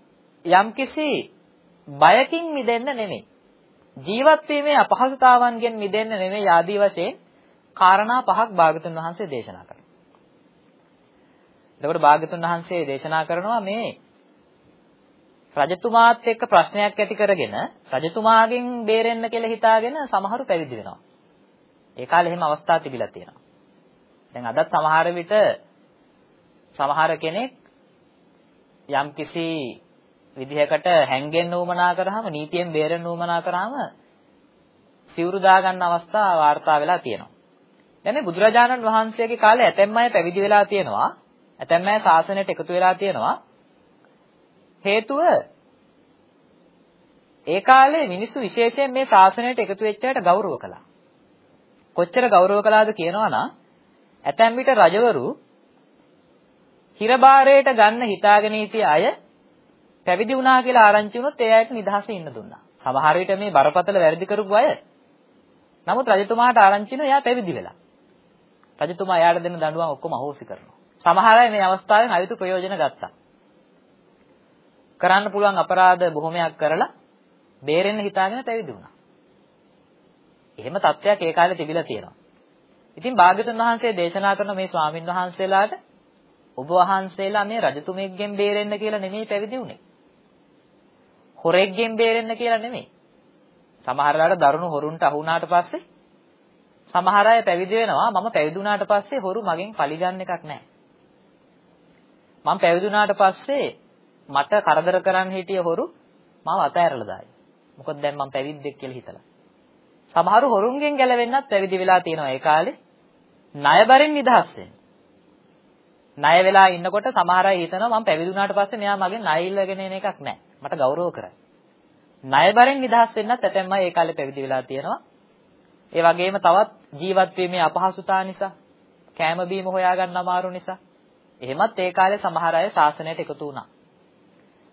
යම්කිසි බයකින් මිදෙන්න නෙමෙයි. ජීවත් වීමේ අපහසුතාවන්ගෙන් මිදෙන්න නෙමෙයි ආදී වශයෙන් කාරණා පහක් භාගතුන් වහන්සේ දේශනා කරනවා. එතකොට භාගතුන් වහන්සේ දේශනා කරනවා මේ රජතුමාත් එක්ක ප්‍රශ්නයක් ඇති කරගෙන රජතුමාගෙන් බේරෙන්න කියලා හිතාගෙන සමහරු පැවිදි වෙනවා. ඒ කාලේ එහෙම අවස්ථා තිබිලා තියෙනවා. දැන් අදත් සමහර විට සමහර කෙනෙක් යම්කිසි විදිහකට හැංගෙන්න උවමනා කරාම නීතියෙන් බේරෙන්න උවමනා කරාම සිවුරු දාගන්න අවස්ථා වාර්තා වෙලා තියෙනවා. දැන් බුදුරජාණන් වහන්සේගේ කාලේ ඇතැම් අය පැවිදි වෙලා තියෙනවා. ඇතැම් අය ශාසනයට එකතු වෙලා තියෙනවා. හේතුව ඒ කාලේ මිනිස්සු විශේෂයෙන් මේ ශාසනයට එකතු වෙච්ච අයට ගෞරව කළා. කොච්චර ගෞරව කළාද කියනවනම් ඇතැම් විට රජවරු හිරබාරයට ගන්න හිතාගෙන සිටි අය පැවිදි වුණා කියලා ආරංචි වුණොත් ඒ අයට නිදහසේ ඉන්න දුන්නා. සමහර විට මේ බරපතල වැරදි කරපු අය නමුත් රජතුමාට ආරංචි වෙනවා එයා පැවිදි වෙලා. රජතුමා එයාට දෙන දඬුවම් ඔක්කොම අහෝසි කරනවා. සමහර අය මේ අවස්ථාවෙන් අයුතු ප්‍රයෝජන ගත්තා. කරන්න පුළුවන් අපරාධ බොහොමයක් කරලා බේරෙන්න හිතාගෙන පැවිදි වුණා. එහෙම තත්ත්වයක් ඒ කාලේ තිබිලා තියෙනවා. ඉතින් භාග්‍යතුන් වහන්සේ දේශනා කරන මේ ස්වාමින් වහන්සේලාට ඔබ වහන්සේලා මේ රජතුමෙක්ගෙන් බේරෙන්න කියලා නෙමෙයි පැවිදි වුනේ. හොරෙක්ගෙන් බේරෙන්න කියලා නෙමෙයි. සමහර වෙලාවට දරුණු හොරුන්ට අහු වුණාට පස්සේ සමහර අය පැවිදි වෙනවා මම පැවිදි වුණාට පස්සේ හොරු මගෙන් පලි ගන්න එකක් නැහැ. මම පැවිදි වුණාට පස්සේ මට කරදර කරන්න හිටිය හොරු මාව අතෑරලා දායි. මොකද දැන් මම පැවිද්දෙක් කියලා හිතලා. සමහරු හොරුන්ගෙන් ගැලවෙන්නත් පැවිදි වෙලා තියෙනවා ඒ කාලේ. ණයබරෙන් නිදහස් වෙන්න. ණය වෙලා ඉන්නකොට සමහර අය හිතනවා මම පැවිදි වුණාට පස්සේ මෙයා මගෙන් ණය ඉල්ලගෙන එන එකක් නැහැ. මට ගෞරව කරයි. ණයබරෙන් නිදහස් වෙන්නත් ඇතැම්ම ඒ කාලේ පැවිදි වෙලා තියෙනවා. ඒ වගේම තවත් ජීවත් වීමේ අපහසුතාව නිසා, කෑම බීම හොයාගන්න අමාරු නිසා, එහෙමත් ඒ කාලේ සමහර අය ශාසනයට එකතු වුණා.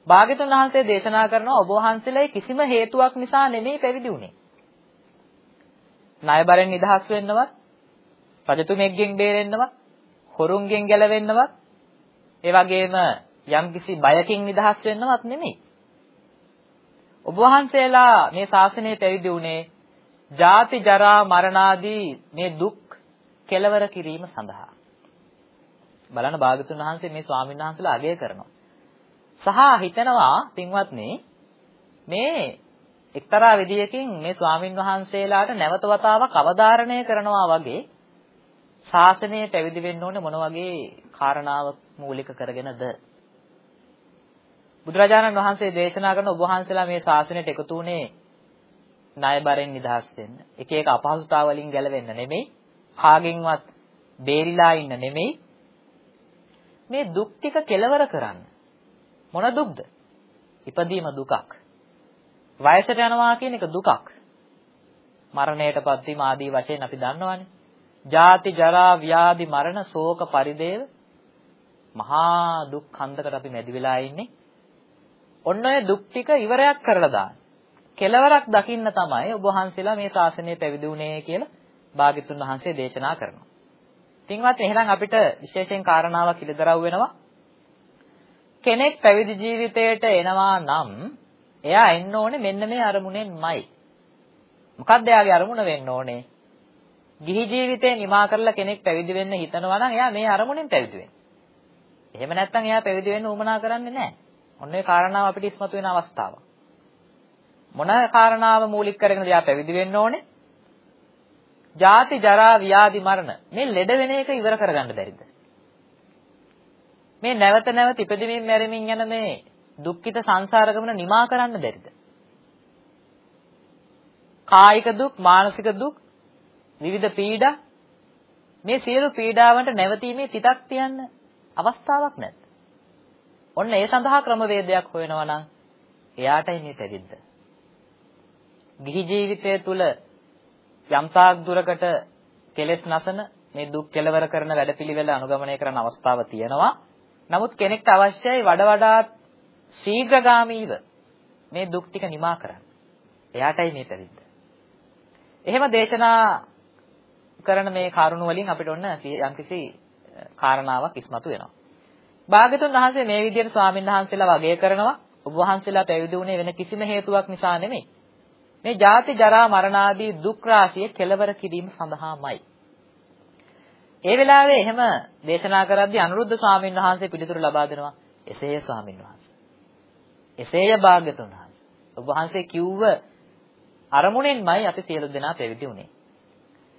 භාග්‍යතුන් වහන්සේ දේශනා කරනවා ඔබ වහන්සේලා කිසිම හේතුවක් නිසා නෙමෙයි පැවිදි වුනේ. ණයබරෙන් නිදහස් වෙන්නවත්, රජතුමෙක්ගෙන් බේරෙන්නවත්, හොරුන්ගෙන් ගැලවෙන්නවත්, ඒ වගේම යම්කිසි බයකින් නිදහස් වෙන්නවත් නෙමෙයි. ඔබ වහන්සේලා මේ ශාසනය පැවිදි වුණේ ජාති ජරා මරණ ආදී මේ දුක් කෙලවර කිරීම සඳහා. බලන්න භාගතුන් වහන්සේ මේ ස්වාමීන් වහන්සේලා අගය කරනවා. සහ හිතනවා පින්වත්නි මේ එක්තරා විදියකින් මේ ස්වාමින් වහන්සේලාට නැවත වතාවක් අවධාරණය කරනවා වගේ ශාසනය පැවිදි වෙන්න ඕනේ මොන වගේ කාරණාව මූලික කරගෙනද බුදුරජාණන් වහන්සේ දේශනා කරන ඔබ වහන්සේලා මේ ශාසනයට එකතු වුණේ ණයබරෙන් නිදහස් වෙන්න. එක එක අපහසුතාව වලින් ගැලවෙන්න නෙමෙයි. කාගෙන්වත් බේරිලා ඉන්න නෙමෙයි. මේ දුක් ටික කෙලවර කරන්න. මොන දුක්ද? ඉපදීම දුකක්. වයසට යනවා කියන එක දුකක්. මරණයටපත් වීම ආදී වශයෙන් අපි දන්නවනේ. ජාති ජරා ව්‍යාධි මරණ ශෝක පරිදේව මහා දුක් හන්දකට අපි මැදි වෙලා ඉන්නේ. ඔන්න ඔය දුක් ටික ඉවරයක් කරලා දාන්න. කෙලවරක් දකින්න තමයි ඔබ වහන්සේලා මේ ශාසනය පැවිදි වුණේ කියලා භාග්‍යතුන් වහන්සේ දේශනා කරනවා. පින්වත් එහෙනම් අපිට විශේෂයෙන් කාරණාවක් ඉදතරව් වෙනවා. කෙනෙක් පැවිදි ජීවිතයට එනවා නම් එයා එන්න ඕනේ මෙන්න මේ අරමුණෙන්මයි. මොකක්ද එයාගේ අරමුණ වෙන්න ඕනේ? ගිහි ජීවිතේ නිමා කරලා කෙනෙක් පැවිදි වෙන්න හිතනවා නම් එයා මේ අරමුණෙන් පැවිදි වෙන්නේ. එහෙම නැත්නම් එයා පැවිදි වෙන්න උවමනා කරන්නේ නැහැ. ඔන්න ඒ කාරණාව අපිට ඉස්මතු වෙන අවස්ථාවක්. මොන කාරණාව මූලික කරගෙනද එයා පැවිදි වෙන්න ඕනේ? ජාති ජරා ව්‍යාධි මරණ මේ ලෙඩ වෙන එක ඉවර කරගන්න බැරිද? මේ නැවත නැවත ඉපදෙමින් මැරෙමින් යන මේ දුක්ඛිත සංසාර ගමන නිමා කරන්න බැරිද? කායික දුක්, මානසික දුක්, විවිධ පීඩා මේ සියලු පීඩාවන්ට නැවතීමේ තිතක් තියන්න අවස්ථාවක් නැද්ද? ඔන්න ඒ සඳහා ක්‍රමවේදයක් හොයනවා නම් එයාටයි මේ පැවිද්ද. ගිහි ජීවිතය තුළ යම්තාක් දුරකට කෙලෙස් නැසන මේ දුක් කෙලවර කරන වැඩපිළිවෙල අනුගමනය කරන අවස්ථාව තියෙනවා. නමුත් කෙනෙක්ට අවශ්‍යයි වඩා වඩාත් ශීඝ්‍රගාමීව මේ දුක් ටික නිමා කරන්න. එයාටයි මේ පැවිද්ද. එහෙම දේශනා කරන මේ කාරුණු වලින් අපිට ඔන්න යම්කිසි කාරණාවක් ඉස්මතු වෙනවා. භාග්‍යතුන් වහන්සේ මේ විදිහට ස්වාමීන් වහන්සේලා වගය කරනවා. ඔබ වහන්සේලා පැවිදි වුණේ වෙන කිසිම හේතුවක් නිසා නෙමෙයි. මේ ජාති ජරා මරණ ආදී දුක් රාශිය කෙලවර කිරීම සඳහාමයි. ඒ වෙලාවේ එහෙම දේශනා කරද්දී අනුරුද්ධ ස්වාමීන් වහන්සේ පිළිතුරු ලබා දෙනවා. එසේය ස්වාමීන් වහන්සේ. එසේය භාග්‍යතුන් වහන්සේ. ඔබ වහන්සේ කිව්ව අරමුණෙන්මයි අපි සියලු දෙනා පැවිදි වුණේ.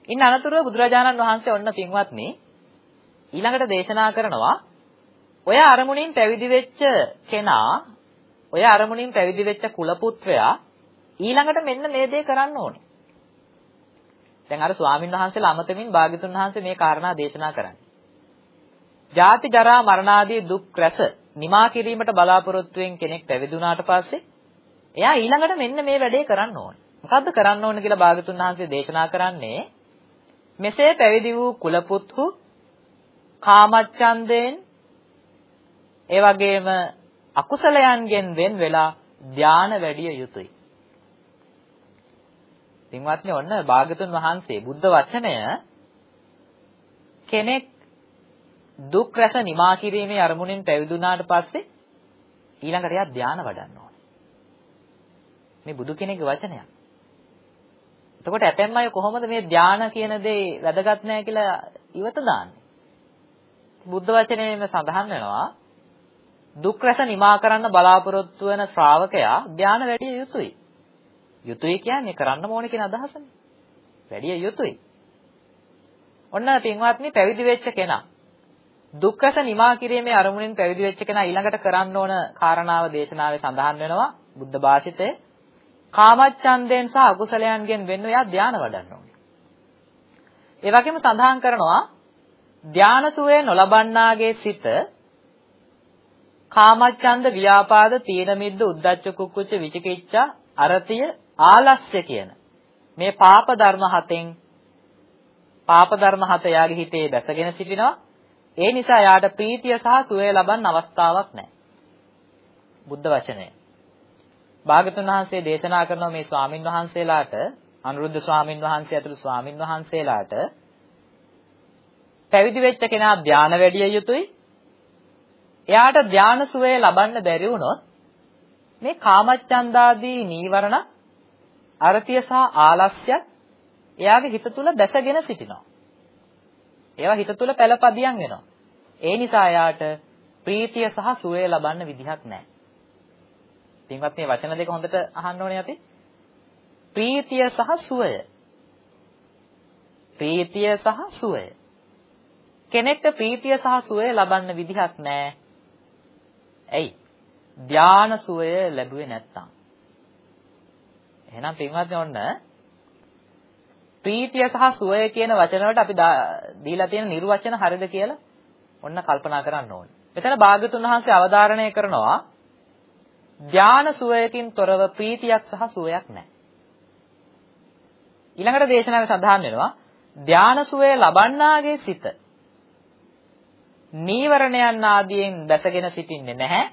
ඉන්න අනතුරුව බුදුරජාණන් වහන්සේ ඔන්න පින්වත්නි ඊළඟට දේශනා කරනවා ඔය අරමුණින් පැවිදි වෙච්ච කෙනා ඔය අරමුණින් පැවිදි වෙච්ච කුල පුත්‍රයා ඊළඟට මෙන්න මේ දේ කරන්න ඕනේ. දැන් අර ස්වාමින් වහන්සේලා අමතමින් භාග්‍යතුන් වහන්සේ මේ කාරණා දේශනා කරන්නේ. ජාති ජරා මරණ ආදී දුක් රැස නිමා කිරීමට බලාපොරොත්තු වෙන කෙනෙක් පැවිදි වුණාට පස්සේ එයා ඊළඟට මෙන්න මේ වැඩේ කරන්න ඕනේ. මොකද්ද කරන්න ඕනේ කියලා භාග්‍යතුන් වහන්සේ දේශනා කරන්නේ මෙසේ පැවිදි වූ කුලපුත්හු කාමච්ඡන්දයෙන් ඒ වගේම අකුසලයන්ගෙන් වෙන් වෙලා ධාන වැඩිය යුතුයි. පින්වත්නි ඔන්න භාගතුන් වහන්සේ බුද්ධ වචනය කෙනෙක් දුක් රැස නිමා කිරීමේ අරමුණෙන් පැවිදුණාට පස්සේ ඊළඟට එයා ධාන වඩන්න ඕනේ. මේ බුදු කෙනෙක්ගේ වචනයක්. එතකොට ඇතැම් අය කොහොමද මේ ධානා කියන දේ වැදගත් නැහැ කියලා ඉවත දාන්නේ? බුද්ධ වචනයේම සඳහන් වෙනවා දුක් රැස නිමා කරන්න බලාපොරොත්තු වෙන ශ්‍රාවකයා ධාන වැඩි යුතුයි. යුතුයි කියන්නේ කරන්න ඕනේ කියන අදහසනේ. වැඩි යුතුයි. ඔන්න පින්වත්නි පැවිදි වෙච්ච කෙනා දුක් රැස නිමා කිරීමේ අරමුණෙන් පැවිදි වෙච්ච කෙනා ඊළඟට කරන්න ඕන කාරණාව දේශනාවේ සඳහන් වෙනවා බුද්ධ භාෂිතේ කාමච්ඡන්දයෙන් සහ අකුසලයන්ගෙන් වෙන්න එයා ධානය වඩන්න ඕනේ. ඒ වගේම සඳහන් කරනවා ධාන සුවේ නොලබන්නාගේ සිත කාමච්ඡන්ද ව්‍යාපාද තීන මිද්ද උද්ධච්ච කුක්කුච්ච විචිකිච්ඡා අරතිය ආලස්ය කියන. මේ පාප ධර්ම හතෙන් පාප ධර්ම හත යාගේ හිතේ දැසගෙන සිටිනවා. ඒ නිසා යාට ප්‍රීතිය සහ සුවය ලබන්න අවස්ථාවක් නැහැ. බුද්ධ වචනය. භාගතුන් වහන්සේ දේශනා කරන මේ ස්වාමින් වහන්සේලාට අනුරුද්ධ ස්වාමින් වහන්සේ ඇතුළු ස්වාමින් වහන්සේලාට පැවිදි වෙච්ච කෙනා ධානය වැඩි යුතුයි. එයාට ධාන සුවය ලබන්න බැරි වුණොත් මේ කාමච්ඡන්දාදී නීවරණ අරතිය සහ ආලස්ය එයාගේ හිත තුල දැසගෙන සිටිනවා. ඒවා හිත තුල පළපදියම් වෙනවා. ඒ නිසා එයාට ප්‍රීතිය සහ සුවය ලබන්න විදිහක් නැහැ. පින්වත් මේ වචන දෙක හොඳට අහන්න ඕනේ අපි. ප්‍රීතිය සහ සුවය. ප්‍රීතිය සහ සුවය. කෙනෙක්ට ප්‍රීතිය සහ සුවය ලබන්න විදිහක් නැහැ. ඇයි? ධාන සුවය ලැබුවේ නැත්තම්. එහෙනම් පින්වත්නි ඔන්න ප්‍රීතිය සහ සුවය කියන වචන වලට අපි දීලා තියෙන නිර්වචන හරිද කියලා ඔන්න කල්පනා කරන්න ඕනේ. මෙතන භාග්‍යතුන් වහන්සේ අවධාරණය කරනවා ධාන සුවයකින් තොරව ප්‍රීතියක් සහ සුවයක් නැහැ. ඊළඟට දේශනාවේ සඳහන් වෙනවා ධාන සුවය ලබන්නාගේ සිත නීවරණයන් ආදියෙන් දැසගෙන සිටින්නේ නැහැ.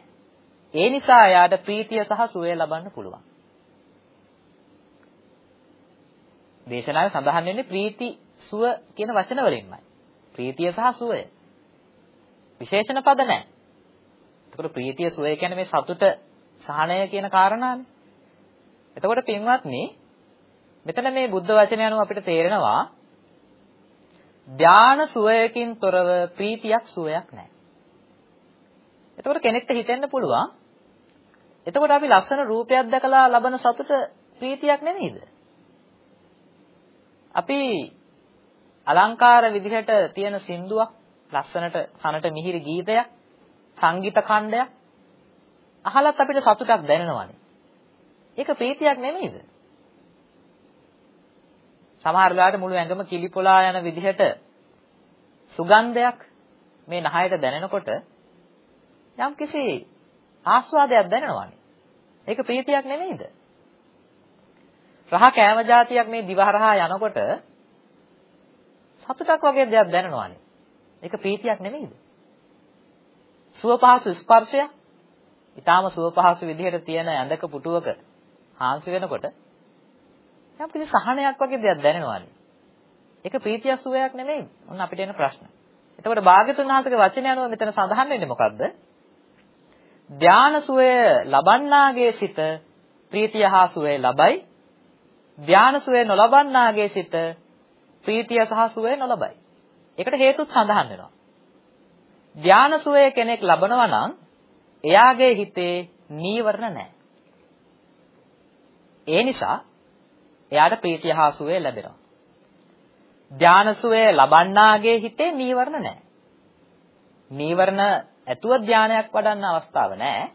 ඒ නිසා එයාට ප්‍රීතිය සහ සුවය ලබන්න පුළුවන්. දේශනාවේ සඳහන් වෙන්නේ ප්‍රීති සුව කියන වචන වලින්මයි. ප්‍රීතිය සහ සුවය. විශේෂණ පද නැහැ. එතකොට ප්‍රීතිය සුවය කියන්නේ මේ සතුට සහනය කියන කාරණානේ. එතකොට පින්වත්නි මෙතන මේ බුද්ධ වචනය අනුව අපිට තේරෙනවා ධාන සුවයකින් තොරව ප්‍රීතියක් සුවයක් නැහැ. එතකොට කෙනෙක්ට හිතෙන්න පුළුවන් එතකොට අපි ලස්සන රූපයක් දැකලා ලබන සතුට ප්‍රීතියක් නෙමෙයිද? අපි අලංකාර විදිහට තියෙන සින්දුවක් ලස්සනට කනට මිහිරි ගීතයක් සංගීත ඛණ්ඩයක් අහලත් අපිට සතුටක් දැනෙනවානේ. ඒක ප්‍රීතියක් නෙමෙයිද? සමහර වෙලාවට මුළු ඇඟම කිලිපොලා යන විදිහට සුගන්ධයක් මේ නහයට දැනෙනකොට යම් කිසි ආස්වාදයක් දැනෙනවානේ. ඒක ප්‍රීතියක් නෙමෙයිද? රහ කෑම જાතියක් මේ දිවහරහා යනකොට සතුටක් වගේ දෙයක් දැනෙනවානේ. ඒක ප්‍රීතියක් නෙමෙයිද? සුව පහසු ස්පර්ශය ඊටාම සුව පහසු විදිහට තියෙන ඇඳක පුටුවක හාන්සි වෙනකොට යම් කිසි සහනයක් වගේ දෙයක් දැනෙනවානේ. ඒක ප්‍රීතිය සුවයක් නෙමෙයි. ඔන්න අපිට එන ප්‍රශ්න. එතකොට භාග්‍යතුන් වහන්සේගේ වචනය අනුව මෙතන සඳහන් වෙන්නේ මොකද්ද? ධාන සුවය ලබන්නාගේ සිත ප්‍රීතිය හා සුවය ලබයි. ධාන සුවය නොලබන්නාගේ සිත ප්‍රීතිය සහ සුවය නොලබයි. ඒකට හේතුත් සඳහන් වෙනවා. ධාන සුවය කෙනෙක් ලබනවා නම් එයාගේ හිතේ නීවරණ නැහැ. ඒ නිසා එයාට ප්‍රීතිය හා සුවය ලැබෙනවා. ධාන සුවය ලබන්නාගේ හිතේ නීවරණ නැහැ. නීවරණ ඇතුව ධානයක් වඩන්න අවස්ථාව නැහැ.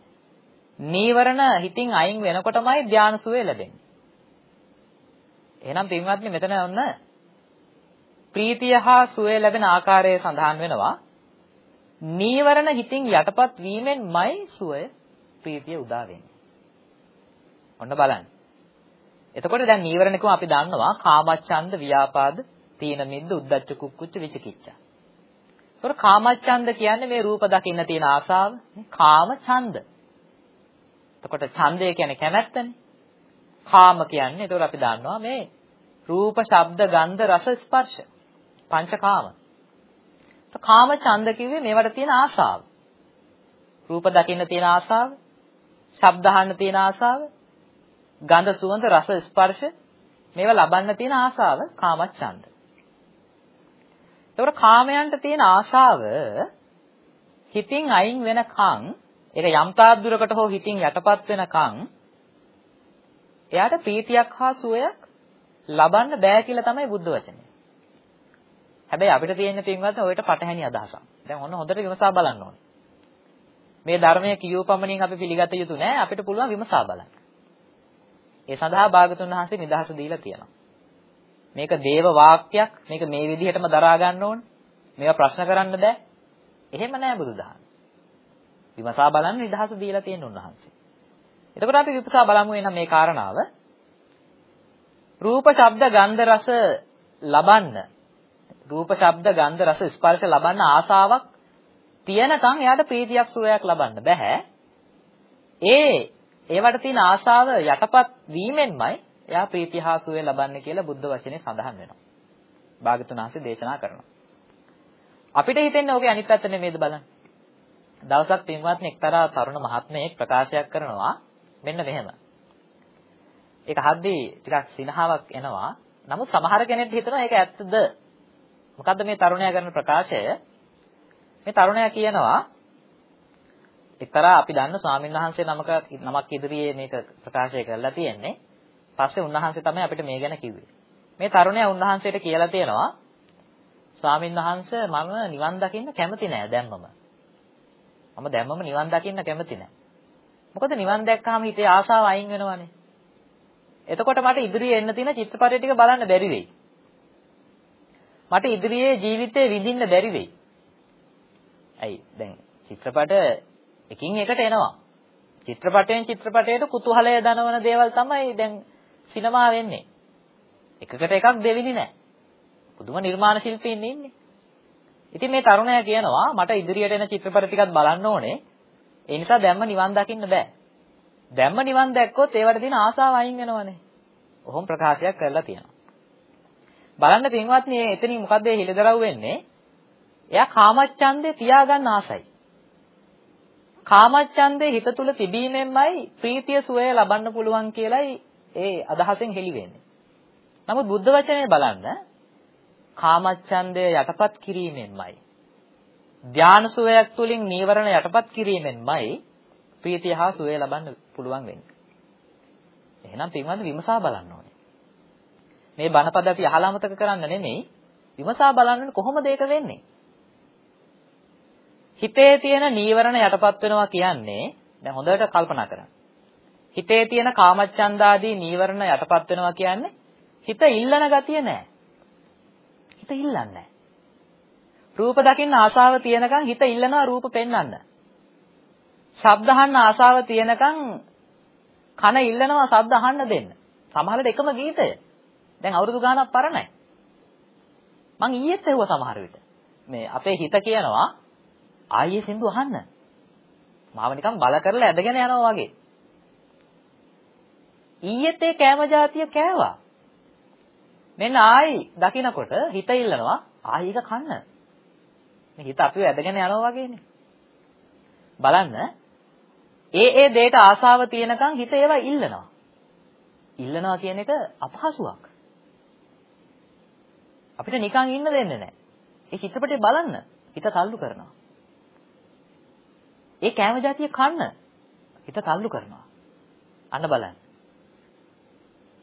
නීවරණ හිතින් අයින් වෙනකොටමයි ධාන සුවය ලැබෙන්නේ. එහෙනම් පින්වත්නි මෙතන ඔන්න ප්‍රීතිය හා සුවය ලැබෙන ආකාරය සඳහන් වෙනවා. නීවරණ හිතින් යටපත් වීමෙන්මයි සුවය ප්‍රීතිය උදා වෙන්නේ. ඔන්න බලන්න. එතකොට දැන් නීවරණකම අපි දන්නවා කාමච්ඡන්ද ව්‍යාපාද තීන මිද්ද උද්ධච්ච කුක්කුච්ච විචිකිච්ඡා. ඒතකොට කාමච්ඡන්ද කියන්නේ මේ රූප දකින්න තියෙන ආසාව කාම ඡන්ද. එතකොට ඡන්දය කියන්නේ කැමැත්තනේ. කාම කියන්නේ ඒතකොට අපි දන්නවා මේ රූප, ශබ්ද, ගන්ධ, රස, ස්පර්ශ. පංචකාම. කාම ඡන්ද කිව්වේ මේවට තියෙන ආසාව. රූප දකින්න තියෙන ආසාව, ශබ්ද අහන්න තියෙන ආසාව, ගන්ධ සුවඳ රස ස්පර්ශ මේවා ලබන්න තියෙන ආසාව කාමච්ඡන්ද. ඒතකොට කාමයන්ට තියෙන ආසාව හිතින් අයින් වෙනකන් ඒක යම් තාක් දුරකට හෝ හිතින් යටපත් වෙනකන් එයාට ප්‍රීතියක් හා සුවයක් ලබන්න බෑ කියලා තමයි බුද්ධ වචනේ. හැබැයි අපිට තියෙන පින්වත් ඔයට පටහැනි අදහසක්. දැන් ඔන්න හොඳට විමසා බලන්න ඕනේ. මේ ධර්මයේ කියූ පමණින් අපි පිළිගත යුතු නෑ අපිට පුළුවන් විමසා බලන්න. ඒ සඳහා භාගතුන් වහන්සේ නිදහස දීලා තියෙනවා. මේක දේව වාක්‍යයක්. මේක මේ විදිහටම දරා ගන්න ඕනේ. මේවා ප්‍රශ්න කරන්න බෑ. එහෙම නෑ බුදුදහම. විමසා බලන්න නිදහස දීලා තියෙන උන්වහන්සේ. එතකොට අපි විමසා බලමු එනම් මේ කාරණාව. රූප, ශබ්ද, ගන්ධ, රස ලබන්න රූප, ශබ්ද, ගන්ධ, රස, ස්පර්ශ ලබන්න ආසාවක් තියෙනකන් එයාට ප්‍රීතියක් සුවයක් ලබන්න බෑ. ඒ ඒවට තියෙන ආසාව යටපත් වීමෙන්මයි එයා ප්‍රීතිය හා සුවය ලබන්නේ කියලා බුද්ධ වචනේ සඳහන් වෙනවා. භාගතුන් වහන්සේ දේශනා කරනවා. අපිට හිතෙන්නේ ඕකේ අනිත් පැත්ත නෙමෙයිද බලන්න. දවසක් පින්වත්නි එක්තරා තරුණ මහත්මයෙක් ප්‍රකාශයක් කරනවා මෙන්න මෙහෙම. ඒක හද්දී ටිකක් සිනහාවක් එනවා. නමුත් සමහර කෙනෙක් හිතනවා ඒක ඇත්තද? මොකද්ද මේ තරුණයා කරන ප්‍රකාශය? මේ තරුණයා කියනවා එක්තරා අපි දන්න ස්වාමීන් වහන්සේ නමක නමක් ඉදිරියේ මේක ප්‍රකාශය කරලා තියෙන්නේ. පස්සේ උන්වහන්සේ තමයි අපිට මේ ගැන කිව්වේ. මේ තරුණයා උන්වහන්සේට කියලා තියෙනවා ස්වාමීන් වහන්සේ මම නිවන් දකින්න කැමති නෑ දැම්මම. මම දැම්මම නිවන් දකින්න කැමති නෑ. මොකද නිවන් දැක්කහම හිතේ ආසාව අයින් වෙනවනේ. එතකොට මට ඉදිරියේ එන්න තියෙන චිත්‍රපටය ටික බලන්න බැරි වෙයි. මට ඉදිරියේ ජීවිතේ විඳින්න බැරි වෙයි. ඇයි දැන් චිත්‍රපට එකින් එකට එනවා. චිත්‍රපටයෙන් චිත්‍රපටයට කුතුහලය දනවන දේවල් තමයි දැන් සිනමා වෙන්නේ. එකකට එකක් දෙවිලි නැහැ. පුදුම නිර්මාණ ශිල්පීන් ඉන්නේ. ඉතින් මේ තරුණයා කියනවා මට ඉදිරියට එන චිත්‍රපට ටිකක් බලන්න ඕනේ. ඒ නිසා දැම්ම නිවන් දකින්න බෑ. දැම්ම නිවන් දැක්කොත් ඒවට තියෙන ආසාව අයින් වෙනවනේ. ඔහොම ප්‍රකාශයක් කරලා තියෙනවා. බලන්න පින්වත්නි එතනින් මොකද්ද හිලදරව් වෙන්නේ? එයා කාමච්ඡන්දේ තියාගන්න ආසයි. කාමච්ඡන්දේ හිත තුල තිබීමෙන්මයි ප්‍රීතිය සුවය ලබන්න පුළුවන් කියලයි ඒ අදහසෙන් හෙළි වෙන්නේ. නමුත් බුද්ධ වචනේ බලන්න කාමච්ඡන්දය යටපත් කිරීමෙන්මයි ධාන සුවයක් තුලින් නීවරණ යටපත් කිරීමෙන්මයි ප්‍රීතිය හා සුවය ලබන්න පුළුවන් වෙන්නේ. එහෙනම් පින්වත්නි විමසා බලන්න ඕනේ. මේ බණපද අපි අහලා අමතක කරන්න නෙමෙයි විමසා බලන්න කොහොමද ඒක වෙන්නේ? හිතේ තියෙන නීවරණ යටපත් වෙනවා කියන්නේ දැන් හොඳට කල්පනා කරන්න. හිතේ තියෙන කාමච්ඡන්දාදී නීවරණ යටපත් වෙනවා කියන්නේ හිත ඉල්ලන ගතිය නෑ. හිත ඉල්ලන්නේ නෑ. රූප දකින්න ආසාව තියෙනකන් හිත ඉල්ලනවා රූප පෙන්වන්න. ශබ්ද අහන්න ආසාව තියෙනකන් කන ඉල්ලනවා ශබ්ද අහන්න දෙන්න. සමහරවිට එකම ගීතය. දැන් අවුරුදු ගාණක් පරණයි. මං ඊයේත් ඇහුවා සමහර විට. මේ අපේ හිත කියනවා ආයේ සින්දු අහන්න. මාව නිකන් බල කරලා ඇදගෙන යනවා වගේ. ඊයේත් ඒ කෑම જાතිය කෑවා. මෙන්න ආයි දකින්නකොට හිත ඉල්ලනවා ආයි එක කන්න. මේ හිත අපිව ඇදගෙන යනවා වගේනේ. බලන්න ඒ ඒ දෙයට ආසාව තියෙනකන් හිත ඒවා ඉල්ලනවා. ඉල්ලනවා කියන එක අපහසුයක්. අපිට නිකන් ඉන්න දෙන්නේ නැහැ. ඒ චිත්‍රපටය බලන්න හිත තල්ලු කරනවා. ඒ කෑම જાතිය කන්න හිත තල්ලු කරනවා. අන්න බලන්න.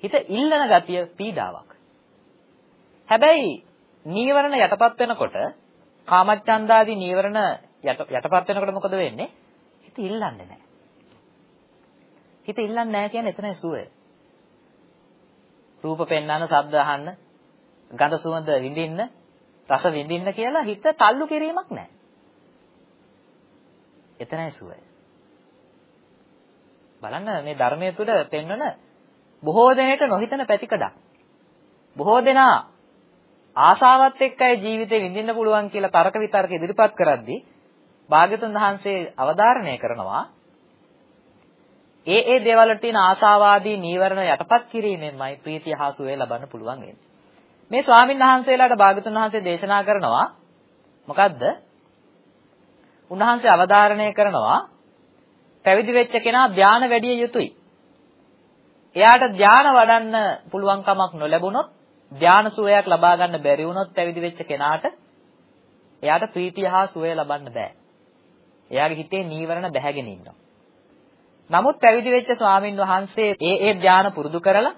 හිත ඉල්ලන ගතිය පීඩාවක්. හැබැයි නීවරණ යටපත් වෙනකොට කාමච්ඡන්දාදී නීවරණ යටපත් වෙනකොට මොකද වෙන්නේ? හිත ඉල්ලන්නේ නැහැ. හිත ඉල්ලන්නේ නැහැ කියන්නේ එතනයි සුවය. රූප පෙන්වන්න, ශබ්ද අහන්න, ගඳ සුවඳ විඳින්න, රස විඳින්න කියලා හිත තල්ලු කිරීමක් නැහැ. එතනයි සුවය. බලන්න මේ ධර්මයේ තුල පෙන්වන බොහෝ දෙනෙට නොහිතන පැතිකඩක්. බොහෝ දෙනා ආසාවත් එක්කයි ජීවිතේ විඳින්න පුළුවන් කියලා තර්ක විතර්ක ඉදිරිපත් කරද්දී භාග්‍යතුන් වහන්සේ අවධාරණය කරනවා ඒ ඒ දේවල් වලට තියෙන ආසාවාදී නීවරණ යටපත් කිරීමෙන්මයි ප්‍රීතිය හා සුවය ලබන්න පුළුවන් වෙන්නේ. මේ ස්වාමීන් වහන්සේලාට භාග්‍යතුන් වහන්සේ දේශනා කරනවා මොකද්ද? උන්වහන්සේ අවධාරණය කරනවා පැවිදි වෙච්ච කෙනා ධානය වැඩි යුතුයි. එයාට ධාන වඩන්න පුළුවන් කමක් නොලැබුණොත් ධාන සුවයක් ලබා ගන්න බැරි වුණොත් පැවිදි වෙච්ච කෙනාට එයාට ප්‍රීතිය හා සුවය ලබන්න බෑ. එයාගේ හිතේ නීවරණ බැහැගෙන ඉන්නවා. නමුත් පැවිදි වෙච්ච ස්වාමින් වහන්සේ ඒ ඒ ධාන පුරුදු කරලා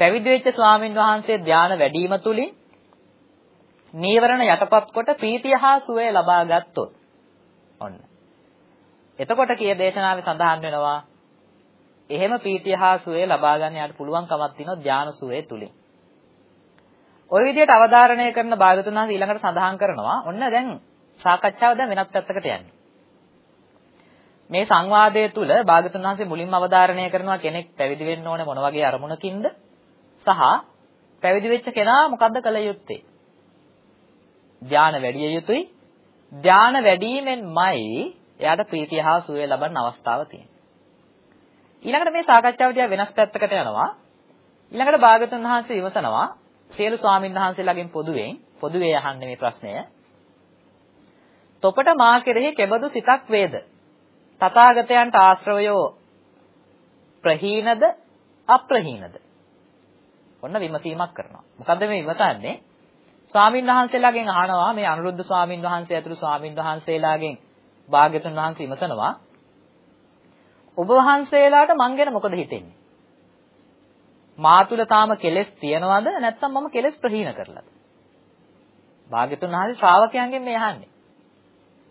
පැවිදි වෙච්ච ස්වාමින් වහන්සේ ධාන වැඩිම තුලින් නීවරණ යටපත් කොට ප්‍රීතිය හා සුවය ලබා ගත්තොත් ඔන්න. එතකොට කිය දේශනාවේ සඳහන් වෙනවා එහෙම ප්‍රීතිය හා සුවය ලබා ගන්න යාට පුළුවන් කමක් තියෙනවා ධාන සුවය තුලින්. ওই විදිහට අවධාරණය කරන භාගතුන් වහන්සේ ඊළඟට සඳහන් කරනවා ඔන්න දැන් සාකච්ඡාව දැන් වෙනත් පැත්තකට යන්නේ. මේ සංවාදය තුල භාගතුන් වහන්සේ මුලින්ම අවධාරණය කරනවා කෙනෙක් පැවිදි වෙන්න ඕනේ මොන වගේ අරමුණකින්ද සහ පැවිදි වෙච්ච කෙනා මොකද්ද කළ යුත්තේ? ධාන වැඩි යුතුයි. ධාන වැඩිමෙන්මයි එයාට ප්‍රීතිය හා සුවය ලබන්න අවස්ථාව තියෙන්නේ. ඊළඟට මේ සාකච්ඡාව දිහා වෙනස් පැත්තකට යනවා. ඊළඟට භාගතුන් වහන්සේ විමසනවා සියලු ස්වාමීන් වහන්සේලාගෙන් පොදුවෙන් පොදුවේ අහන්නේ මේ ප්‍රශ්නය. තොපට මා කෙරෙහි කෙබඳු සිතක් වේද? තථාගතයන්ට ආශ්‍රවයෝ ප්‍රහීනද අප්‍රහීනද? ඔන්න විමසීමක් කරනවා. මොකද්ද මේ විමසන්නේ? ස්වාමින් වහන්සේලාගෙන් අහනවා මේ අනුරුද්ධ ස්වාමින් වහන්සේ ඇතුළු ස්වාමින් වහන්සේලාගෙන් භාග්‍යතුන් වහන්සේ විමසනවා ඔබ වහන්සේලාට මං ගැන මොකද හිතෙන්නේ? මා තුල තාම කෙලෙස් තියනවද නැත්නම් මම කෙලෙස් ප්‍රහීන කරලාද? භාග්‍යතුන් වහන්සේ ශ්‍රාවකයන්ගෙන් මේ අහන්නේ.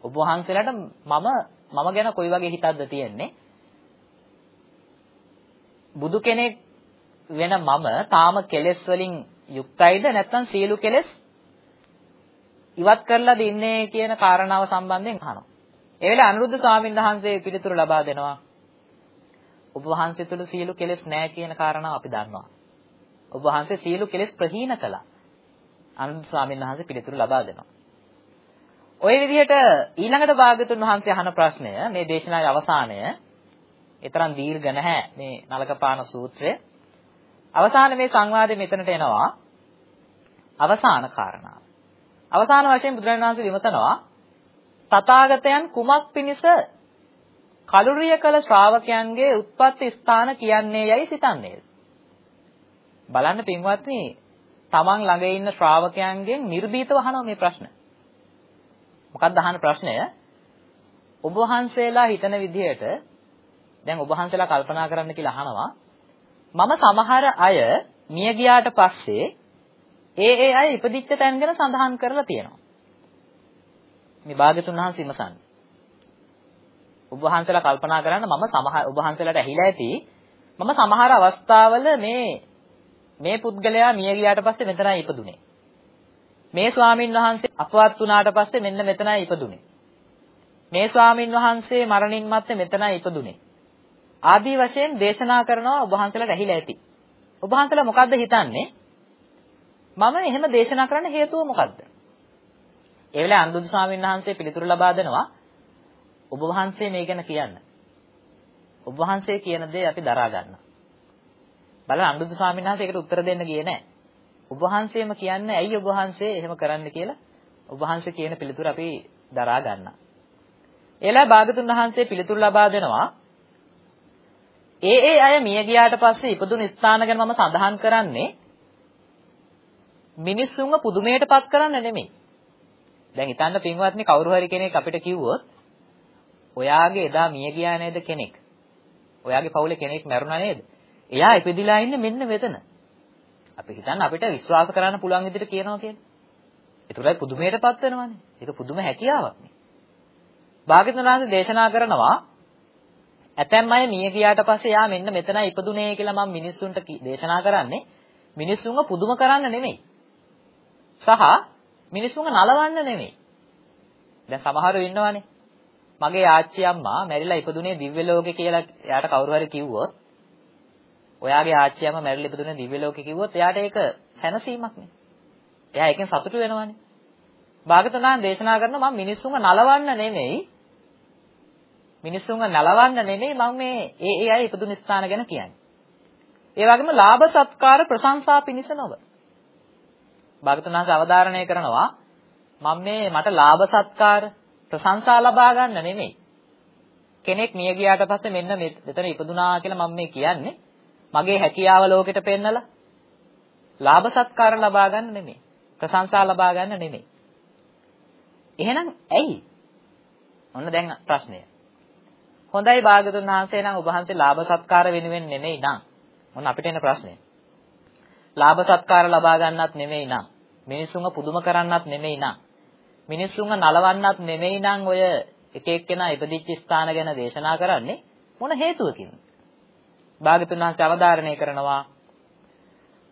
ඔබ වහන්සේලාට මම මම ගැන කොයි වගේ හිතක්ද තියෙන්නේ? බුදු කෙනෙක් වෙන මම තාම කෙලෙස් වලින් යුක්තයිද නැත්නම් සියලු කෙලෙස් ඉවත් කරලාද ඉන්නේ කියන කාරණාව සම්බන්ධයෙන් අහනවා. ඒ වෙලාවේ අනුරුද්ධ ස්වාමීන් වහන්සේ පිළිතුරු ලබා දෙනවා. ඔබ වහන්සේ තුල සියලු කෙලෙස් නැහැ කියන කාරණාව අපි දන්නවා. ඔබ වහන්සේ සියලු කෙලෙස් ප්‍රහීන කළා. අනුරුද්ධ ස්වාමීන් වහන්සේ පිළිතුරු ලබා දෙනවා. ওই විදිහට ඊළඟට භාගතුන් වහන්සේ අහන ප්‍රශ්නය මේ දේශනාවේ අවසානය ඊතරම් දීර්ඝ නැහැ මේ නලකපාන සූත්‍රය. අවසාන මේ සංවාදයේ මෙතනට එනවා. අවසාන කාරණාව. අවසාන වශයෙන් බුදුරජාණන් වහන්සේ විමසනවා තථාගතයන් කුමක් පිණිස කලුරිය කළ ශ්‍රාවකයන්ගේ උත්පත්ති ස්ථාන කියන්නේ යයි සිතන්නේද බලන්න පින්වත්නි තමන් ළඟ ඉන්න ශ්‍රාවකයන්ගෙන් නිර්භීතව අහනවා මේ ප්‍රශ්න මොකක්ද අහන ප්‍රශ්නය ඔබ වහන්සේලා හිතන විදිහට දැන් ඔබ වහන්සේලා කල්පනා කරන්න කියලා අහනවා මම සමහර අය මිය ගියාට පස්සේ ඒ ඒ අය ඉපදිච්ච තැන් ගැන සඳහන් කරලා තියෙනවා. මේ භාග්‍යතුන් වහන්සේ ඉමසන්නේ. ඔබ වහන්සේලා කල්පනා කරන්න මම සමහර ඔබ වහන්සේලාට ඇහිලා ඇති මම සමහර අවස්ථාවල මේ මේ පුද්ගලයා මිය ගියාට පස්සේ මෙතනයි ඉපදුනේ. මේ ස්වාමින් වහන්සේ අපවත් වුණාට පස්සේ මෙන්න මෙතනයි ඉපදුනේ. මේ ස්වාමින් වහන්සේ මරණින් මත්තේ මෙතනයි ඉපදුනේ. ආදී වශයෙන් දේශනා කරනවා ඔබ වහන්සේලාට ඇහිලා ඇති. ඔබ වහන්සේලා මොකද්ද හිතන්නේ? මම එහෙම දේශනා කරන්න හේතුව මොකද්ද? ඒ වෙලාවේ අනුරුද්ධ ස්වාමීන් වහන්සේ පිළිතුරු ලබා දෙනවා ඔබ වහන්සේ මේ ගැන කියන්න. ඔබ වහන්සේ කියන දේ අපි දරා ගන්නවා. බලන්න අනුරුද්ධ ස්වාමීන් වහන්සේ ඒකට උත්තර දෙන්න ගියේ නැහැ. ඔබ වහන්සේම කියන්නේ ඇයි ඔබ වහන්සේ එහෙම කරන්න කියලා ඔබ වහන්සේ කියන පිළිතුර අපි දරා ගන්නවා. එලා භාගතුන් වහන්සේ පිළිතුරු ලබා දෙනවා ඒ ඒ අය මිය ගියාට පස්සේ ඉපදුණු ස්ථාන ගැන මම සඳහන් කරන්නේ මිනිස්සුන්ව පුදුමයටපත් කරන්න නෙමෙයි. දැන් හිතන්න පින්වත්නි කවුරු හරි කෙනෙක් අපිට කිව්වොත් ඔයාගේ එදා මිය ගියා නේද කෙනෙක්? ඔයාගේ පවුලේ කෙනෙක් මැරුණා නේද? එයා ඉපදිලා ඉන්නේ මෙන්න මෙතන. අපි හිතන්න අපිට විශ්වාස කරන්න පුළුවන් විදිහට කියනවා කියන්නේ. ඒතරයි පුදුමයටපත් වෙනවනේ. ඒක පුදුම හැකියාවක් නේ. භාග්‍යවතුන් වහන්සේ දේශනා කරනවා ඇතැම් අය මිය ගියාට පස්සේ යා මෙන්න මෙතනයි ඉපදුනේ කියලා මම මිනිස්සුන්ට දේශනා කරන්නේ මිනිස්සුන්ව පුදුම කරන්න නෙමෙයි. සහ මිනිස්සුන්ව නලවන්න නෙමෙයි. දැන් සමහරව ඉන්නවනේ. මගේ ආච්චි අම්මා මැරිලා ඉපදුනේ දිව්‍ය ලෝකේ කියලා එයාට කවුරු හරි කිව්වොත් ඔයාගේ ආච්චි අම්මා මැරිලා ඉපදුනේ දිව්‍ය ලෝකේ කිව්වොත් එයාට ඒක සැනසීමක් නේ. එයා ඒකෙන් සතුටු වෙනවනේ. භාගතුනාන් දේශනා කරනවා මම මිනිස්සුන්ව නලවන්න නෙමෙයි මිනිස්සුන්ව නලවන්න නෙමෙයි මම මේ ඒ ඒ අය ඉපදුන ස්ථාන ගැන කියන්නේ. ඒ වගේම ලාභ සත්කාර ප්‍රශංසා පිණිස නොව. භාගතුනාස අවධාරණය කරනවා මම මේ මට ලාභ සත්කාර ප්‍රශංසා ලබා ගන්න නෙමෙයි. කෙනෙක් මිය ගියාට පස්සේ මෙන්න මෙතන ඉපදුනා කියලා මම මේ කියන්නේ මගේ හැකියාව ලෝකෙට පෙන්නලා ලාභ සත්කාර ලබා ගන්න නෙමෙයි. ප්‍රශංසා ලබා ගන්න නෙමෙයි. එහෙනම් ඇයි? ඔන්න දැන් ප්‍රශ්නය. හොඳයි භාගතුන් වහන්සේ නම් ඔබ වහන්සේ ලාභ සත්කාර වෙනුවෙන් නෙමෙයි නං. ඔන්න අපිට එන ප්‍රශ්නේ. ලාභ සත්කාර ලබා ගන්නත් නෙමෙයි නං. මිනිසුන්ව පුදුම කරන්නත් නෙමෙයි නං. මිනිසුන්ව නලවන්නත් නෙමෙයි නං ඔය එක එක්කෙනා ඉපදිච්ච ස්ථාන ගැන දේශනා කරන්නේ මොන හේතුවකින්ද? භාගතුන් වහන්සේ අවධාරණය කරනවා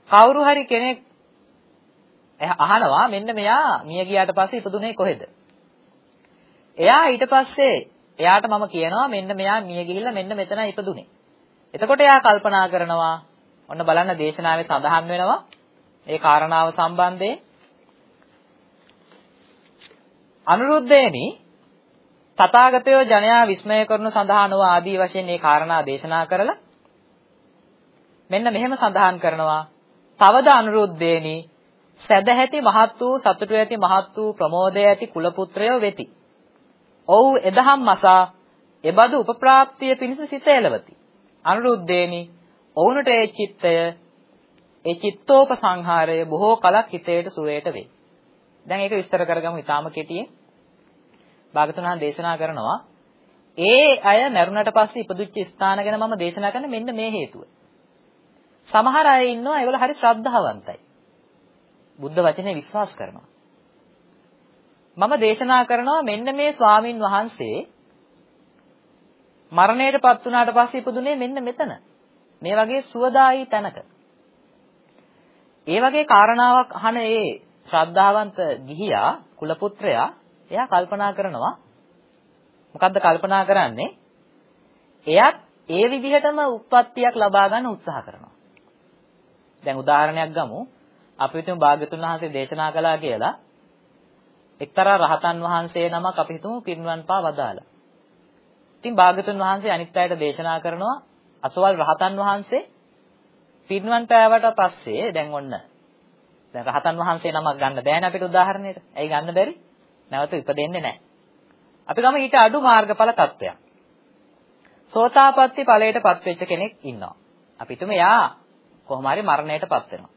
කවුරු හරි කෙනෙක් අහනවා මෙන්න මෙයා මිය ගියාට පස්සේ ඉපදුනේ කොහෙද? එයා ඊට පස්සේ එයාට මම කියනවා මෙන්න මෙයා මිය ගිහිල්ලා මෙන්න මෙතනයි ඉපදුනේ. එතකොට එයා කල්පනා කරනවා ඔන්න බලන්න දේශනාවේ සඳහන් වෙනවා ඒ කාරණාව සම්බන්ධයෙන් අනුරුද්ධේනි තථාගතයෝ ජනයා විස්මය කරනු සඳහා නොව ආදී වශයෙන් මේ කාරණා දේශනා කරලා මෙන්න මෙහෙම සඳහන් කරනවා තවද අනුරුද්ධේනි සැදැහැති මහත් වූ සතුටු ඇති මහත් වූ ප්‍රමෝදය ඇති කුල පුත්‍රයෝ වෙති. ඔව් එදහම් මසා එබඳු උපප්‍රාප්තිය පිණිස සිත එළවති. අනුරුද්ධේනි ඔවුන්ට ඒ චිත්තය ඒ චිත්තෝපසංහාරය බොහෝ කලක් හිතේට සුවේට වේ. දැන් ඒක විස්තර කරගමු ඊටාම කෙටියෙන්. භාගතුන් දේශනා කරනවා ඒ අය මරුණට පස්සේ ඉපදුච්ච ස්ථාන ගැන මම දේශනා කරන මෙන්න මේ හේතුව. සමහර අය ඉන්නවා ඒගොල්ලෝ හරි ශ්‍රද්ධාවන්තයි. බුද්ධ වචනේ විශ්වාස කරනවා. මම දේශනා කරනවා මෙන්න මේ ස්වාමින් වහන්සේ මරණයටපත් වුණාට පස්සේ ඉපදුනේ මෙන්න මෙතන. මේ වගේ සුවදායි තැනක. ඒ වගේ කාරණාවක් අහන ඒ ශ්‍රද්ධාවන්ත ගිහියා කුල පුත්‍රයා එයා කල්පනා කරනවා මොකද්ද කල්පනා කරන්නේ? එයත් ඒ විදිහටම උප්පත්තියක් ලබා ගන්න උත්සාහ කරනවා. දැන් උදාහරණයක් ගමු. අපි හිතමු භාග්‍යතුන් වහන්සේ දේශනා කළා කියලා එක්තරා රහතන් වහන්සේ නමක් අපි හිතමු පිරිනුවන් පා වදාලා. ඉතින් භාග්‍යතුන් වහන්සේ අනිත් අයට දේශනා කරනවා අසවල් රහතන් වහන්සේ පිරිනුවන් පෑවට පස්සේ දැන් ඔන්න දැන් රහතන් වහන්සේ නමක් ගන්න බෑනේ අපිට උදාහරණයට. ඇයි ගන්න බැරි? නැවත ඉපදෙන්නේ නැහැ. අපි ගම ඊට අඩු මාර්ගඵල තත්වයක්. සෝතාපට්ටි ඵලයටපත් වෙච්ච කෙනෙක් ඉන්නවා. අපි හිතමු එයා කොහොම හරි මරණයටපත් වෙනවා.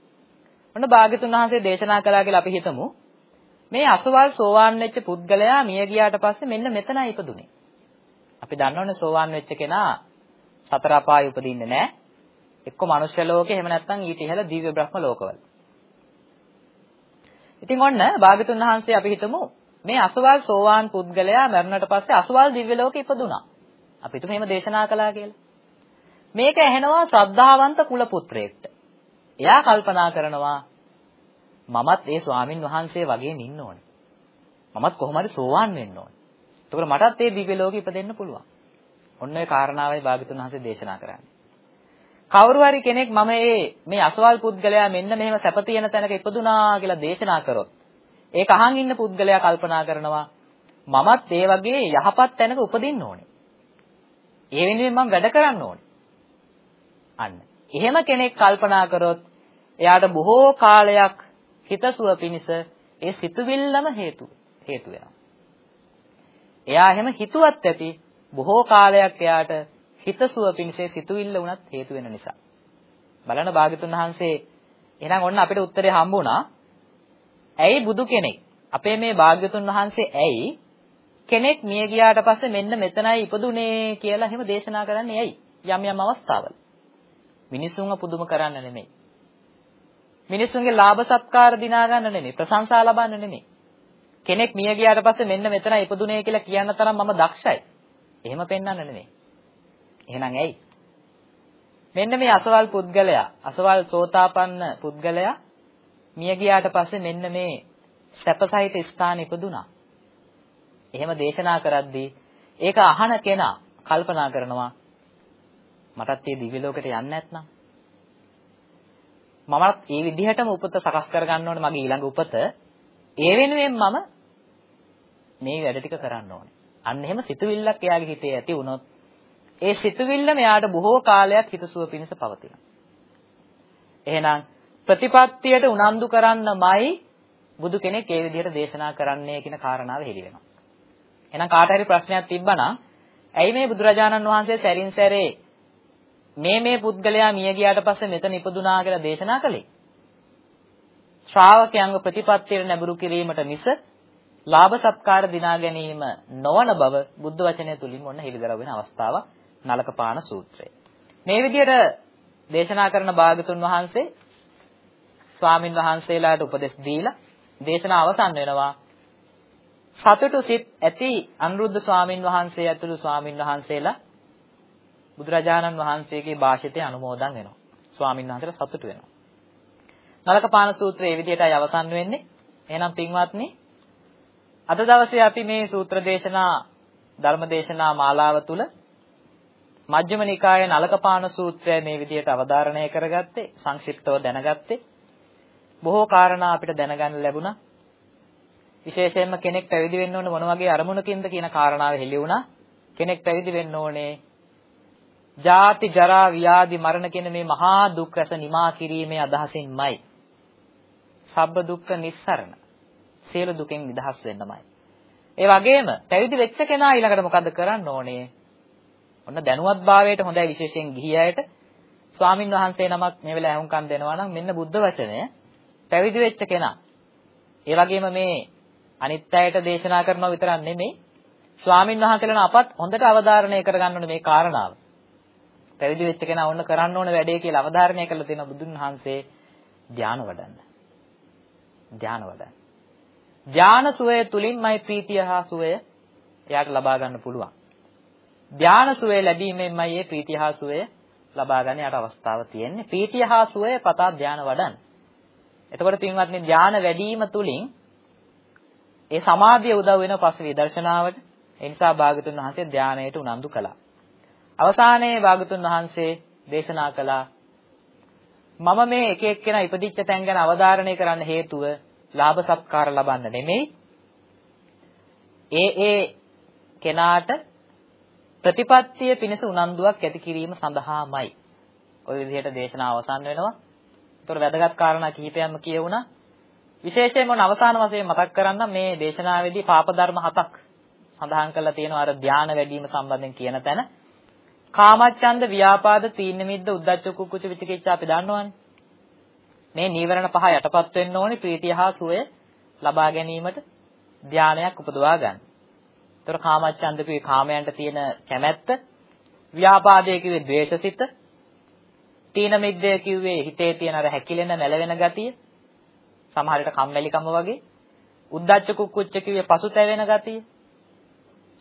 ඔන්න භාග්‍යතුන් වහන්සේ දේශනා කළා කියලා අපි හිතමු. මේ අසවල් සෝවාන් වෙච්ච පුද්ගලයා මිය ගියාට පස්සේ මෙන්න මෙතනයි ඉපදුනේ. අපි දන්නවනේ සෝවාන් වෙච්ච කෙනා සතර අපායේ උපදින්නේ නැහැ. එක්ක මනුෂ්‍ය ලෝකේ එහෙම නැත්නම් ඊට ඉහළ දිව්‍ය බ්‍රහ්ම ලෝකවල. ඉතින් ඔන්න භාග්‍යතුන් වහන්සේ අපි හිතමු මේ අසවල් සෝවාන් පුද්ගලයා මරණයට පස්සේ අසවල් දිව්‍ය ලෝකෙ ඉපදුනා. අපි හිතමු එහෙම දේශනා කළා කියලා. මේක ඇහෙනවා ශ්‍රද්ධාවන්ත කුල පුත්‍රයෙක්ට. එයා කල්පනා කරනවා මමත් ඒ ස්වාමින් වහන්සේ වගේම ඉන්න ඕනේ. මමත් කොහොම හරි සෝවාන් වෙන්න ඕනේ. එතකොට මටත් ඒ දිව්‍ය ලෝකෙ ඉපදෙන්න පුළුවන්. ඔන්න ඔය කාරණාවයි භාග්‍යතුන් වහන්සේ දේශනා කරන්නේ. කවුරු හරි කෙනෙක් මම මේ මේ අසවල් පුද්ගලයා මෙන්න මෙහෙම සැප තියෙන තැනක ඉපදුනා කියලා දේශනා කරොත් ඒක අහන් ඉන්න පුද්ගලයා කල්පනා කරනවා මමත් ඒ වගේ යහපත් තැනක උපදින්න ඕනේ. ඒ වෙනුවෙන් මම වැඩ කරන්න ඕනේ. අන්න. එහෙම කෙනෙක් කල්පනා කරොත් එයාට බොහෝ කාලයක් හිතසුව පිණිස ඒ සිතුවිල්ලම හේතු හේතු වෙනවා. එයා එහෙම හිතුවත් ඇති බොහෝ කාලයක් එයාට හිතසුව පිණිස සිතුවිල්ල උනත් හේතු වෙන නිසා. බලන්න භාග්‍යතුන් වහන්සේ එහෙනම් ඔන්න අපිට උත්තරේ හම්බුණා. ඇයි බුදු කෙනෙක්? අපේ මේ භාග්‍යතුන් වහන්සේ ඇයි කෙනෙක් මිය ගියාට පස්සේ මෙන්න මෙතනයි ඉපදුනේ කියලා එහෙම දේශනා කරන්නේ ඇයි? යම් යම් අවස්ථාවල. මිනිසුන්ව පුදුම කරන්න නෙමෙයි. මිනිසුන්ගේ ලාභ සත්කාර දිනා ගන්න නෙමෙයි. ප්‍රශංසා ලබන්න නෙමෙයි. කෙනෙක් මිය ගියාට පස්සේ මෙන්න මෙතන ඉපදුනේ කියලා කියන්න තරම් මම දක්ෂයි. එහෙම පෙන්වන්න නෙමෙයි. එහෙනම් ඇයි? මෙන්න මේ අසවල් පුද්ගලයා, අසවල් සෝතාපන්න පුද්ගලයා මිය ගියාට පස්සේ මෙන්න මේ සැපසහිත ස්ථාන ඉපදුනා. එහෙම දේශනා කරද්දී ඒක අහන කෙනා කල්පනා කරනවා මටත් මේ දිව්‍ය ලෝකෙට යන්න නැත්නම් මමත් ඒ විදිහටම උපත සකස් කර ගන්න ඕනේ මගේ ඊළඟ උපත ඒ වෙනුවෙන් මම මේ වැඩ ටික කරන්න ඕනේ. අන්න එහෙම සිතුවිල්ලක් එයාගේ හිතේ ඇති වුණොත් ඒ සිතුවිල්ල මෙයාට බොහෝ කාලයක් හිතසුව පිණිස පවතිනවා. එහෙනම් ප්‍රතිපත්තියට උනන්දු කරන්නමයි බුදු කෙනෙක් ඒ විදිහට දේශනා කරන්නේ කියන කාරණාව හෙළි වෙනවා. එහෙනම් කාට හරි ප්‍රශ්නයක් තිබ්බනම් ඇයි මේ බුදුරජාණන් වහන්සේ සැරින් සැරේ මේ මේ පුද්ගලයා මිය ගියාට පස්සේ මෙතන ඉපදුනා කියලා දේශනා කළේ. ශ්‍රාවකයන්ව ප්‍රතිපත්තියට නැඹුරු කිරීමට මිස ලාභ සත්කාර දිනා ගැනීම නොවන බව බුද්ධ වචනය තුලින් ඔන්න හෙළිදරව් වෙන අවස්ථාවක් නලකපාන සූත්‍රය. මේ විදිහට දේශනා කරන භාගතුන් වහන්සේ ස්වාමින් වහන්සේලාට උපදෙස් දීලා දේශනා අවසන් වෙනවා. සතුටු සිත් ඇති අනුරුද්ධ ස්වාමින් වහන්සේ ඇතුළු ස්වාමින් වහන්සේලා බුදුරජාණන් වහන්සේගේ භාෂිතය අනුමෝදන් වෙනවා. ස්වාමින් වහන්සේලා සතුටු වෙනවා. නලකපාන සූත්‍රය මේ විදිහටයි අවසන් වෙන්නේ. එහෙනම් පින්වත්නි අද දවසේ අපි මේ සූත්‍ර දේශනා ධර්ම දේශනා මාලාව තුළ මජ්ක්‍ධිම නිකායේ නලකපාන සූත්‍රය මේ විදිහට අවධාරණය කරගත්තේ සංක්ෂිප්තව දැනගත්තේ බොහෝ කාරණා අපිට දැනගන්න ලැබුණා විශේෂයෙන්ම කෙනෙක් පැවිදි වෙන්න ඕන මොන වගේ අරමුණකින්ද කියන කාරණාව හෙළි වුණා කෙනෙක් පැවිදි වෙන්න ඕනේ ජාති ජරා ව්‍යාධි මරණ කියන මේ මහා දුක් රැස නිමා කිරීමේ අදහසින්මයි. සබ්බ දුක්ඛ නිස්සරණ. සියලු දුකෙන් නිදහස් වෙන්නමයි. ඒ වගේම පැවිදි වෙච්ච කෙනා ඊළඟට මොකද කරන්න ඕනේ? ඔන්න දැනුවත්භාවයට හොඳයි විශේෂයෙන් ගිහි අයට. ස්වාමින් වහන්සේ නමක් මේ වෙලාව අහුම්කම් දෙනවා නම් මෙන්න බුද්ධ වචනය. පැවිදි වෙච්ච කෙනා. ඒ වගේම මේ අනිත් අයට දේශනා කරනවා විතරක් නෙමෙයි. ස්වාමින් වහන්සේලා අපත් හොඳට අවධාරණය කරගන්න ඕනේ මේ කාරණාව. පැවිදි වෙච්ච කෙනා ඔන්න කරන්න ඕන වැඩේ කියලා අවධාරණය කරලා තියෙන බුදුන් වහන්සේ ධානය වඩන්න. ධානය වඩන්න. ධාන සුවය තුලින්මයි ප්‍රීතිය හා සුවය එයාට ලබා ගන්න පුළුවන්. ධාන සුවය ලැබීමෙන්මයි මේ ප්‍රීතිය හා සුවය ලබා ගන්න යට අවස්ථාව තියෙන්නේ. ප්‍රීතිය හා සුවය පතා ධාන වඩන්න. එතකොට පින්වත්නි ධාන වැඩිම තුලින් ඒ සමාධිය උදව් වෙන පස්සේ විදර්ශනාවට ඒ නිසා භාගතුන් වහන්සේ ධානයට උනන්දු කළා. අවසානයේ භාගතුන් වහන්සේ දේශනා කළා මම මේ එක එක්කෙනා ඉපදිච්ච තැන් ගැන අවධාරණය කරන්න හේතුව ලාභ සත්කාර ලබන්න නෙමෙයි. ඒ ඒ කෙනාට ප්‍රතිපත්තිය පිණිස උනන්දුවක් ඇති කිරීම සඳහාමයි. ওই විදිහට දේශනාව අවසන් වෙනවා. ඒතර වැදගත් කාරණා කිහිපයක්ම කියවුණා. විශේෂයෙන්ම අවසාන වශයෙන් මතක් කරන්න මේ දේශනාවේදී පාප ධර්ම හතක් සඳහන් කරලා තියෙනවා අර ධානය වැඩි වීම සම්බන්ධයෙන් කියන තැන. කාමච්ඡන්ද, ව්‍යාපාද, තීන මිද්ද, උද්ධච්ච කුක්කුච විචිකිච්ඡා අපි දන්නවනේ. මේ නීවරණ පහ යටපත් වෙන්න ඕනේ ප්‍රීතිය හා සුවය ලබා ගැනීමට ධානයක් උපදවා ගන්න. ඒතර කාමච්ඡන්ද කිව්වේ කාමයන්ට තියෙන කැමැත්ත, ව්‍යාපාදයේ කිව්වේ ද්වේෂසිත, තීන මිද්දය කිව්වේ හිතේ තියෙන අර හැකිලෙන නැලවෙන ගතිය, සමහර විට කම්මැලිකම වගේ, උද්දච්ච කුක්කුච්ච කිව්වේ පසුතැවෙන ගතිය,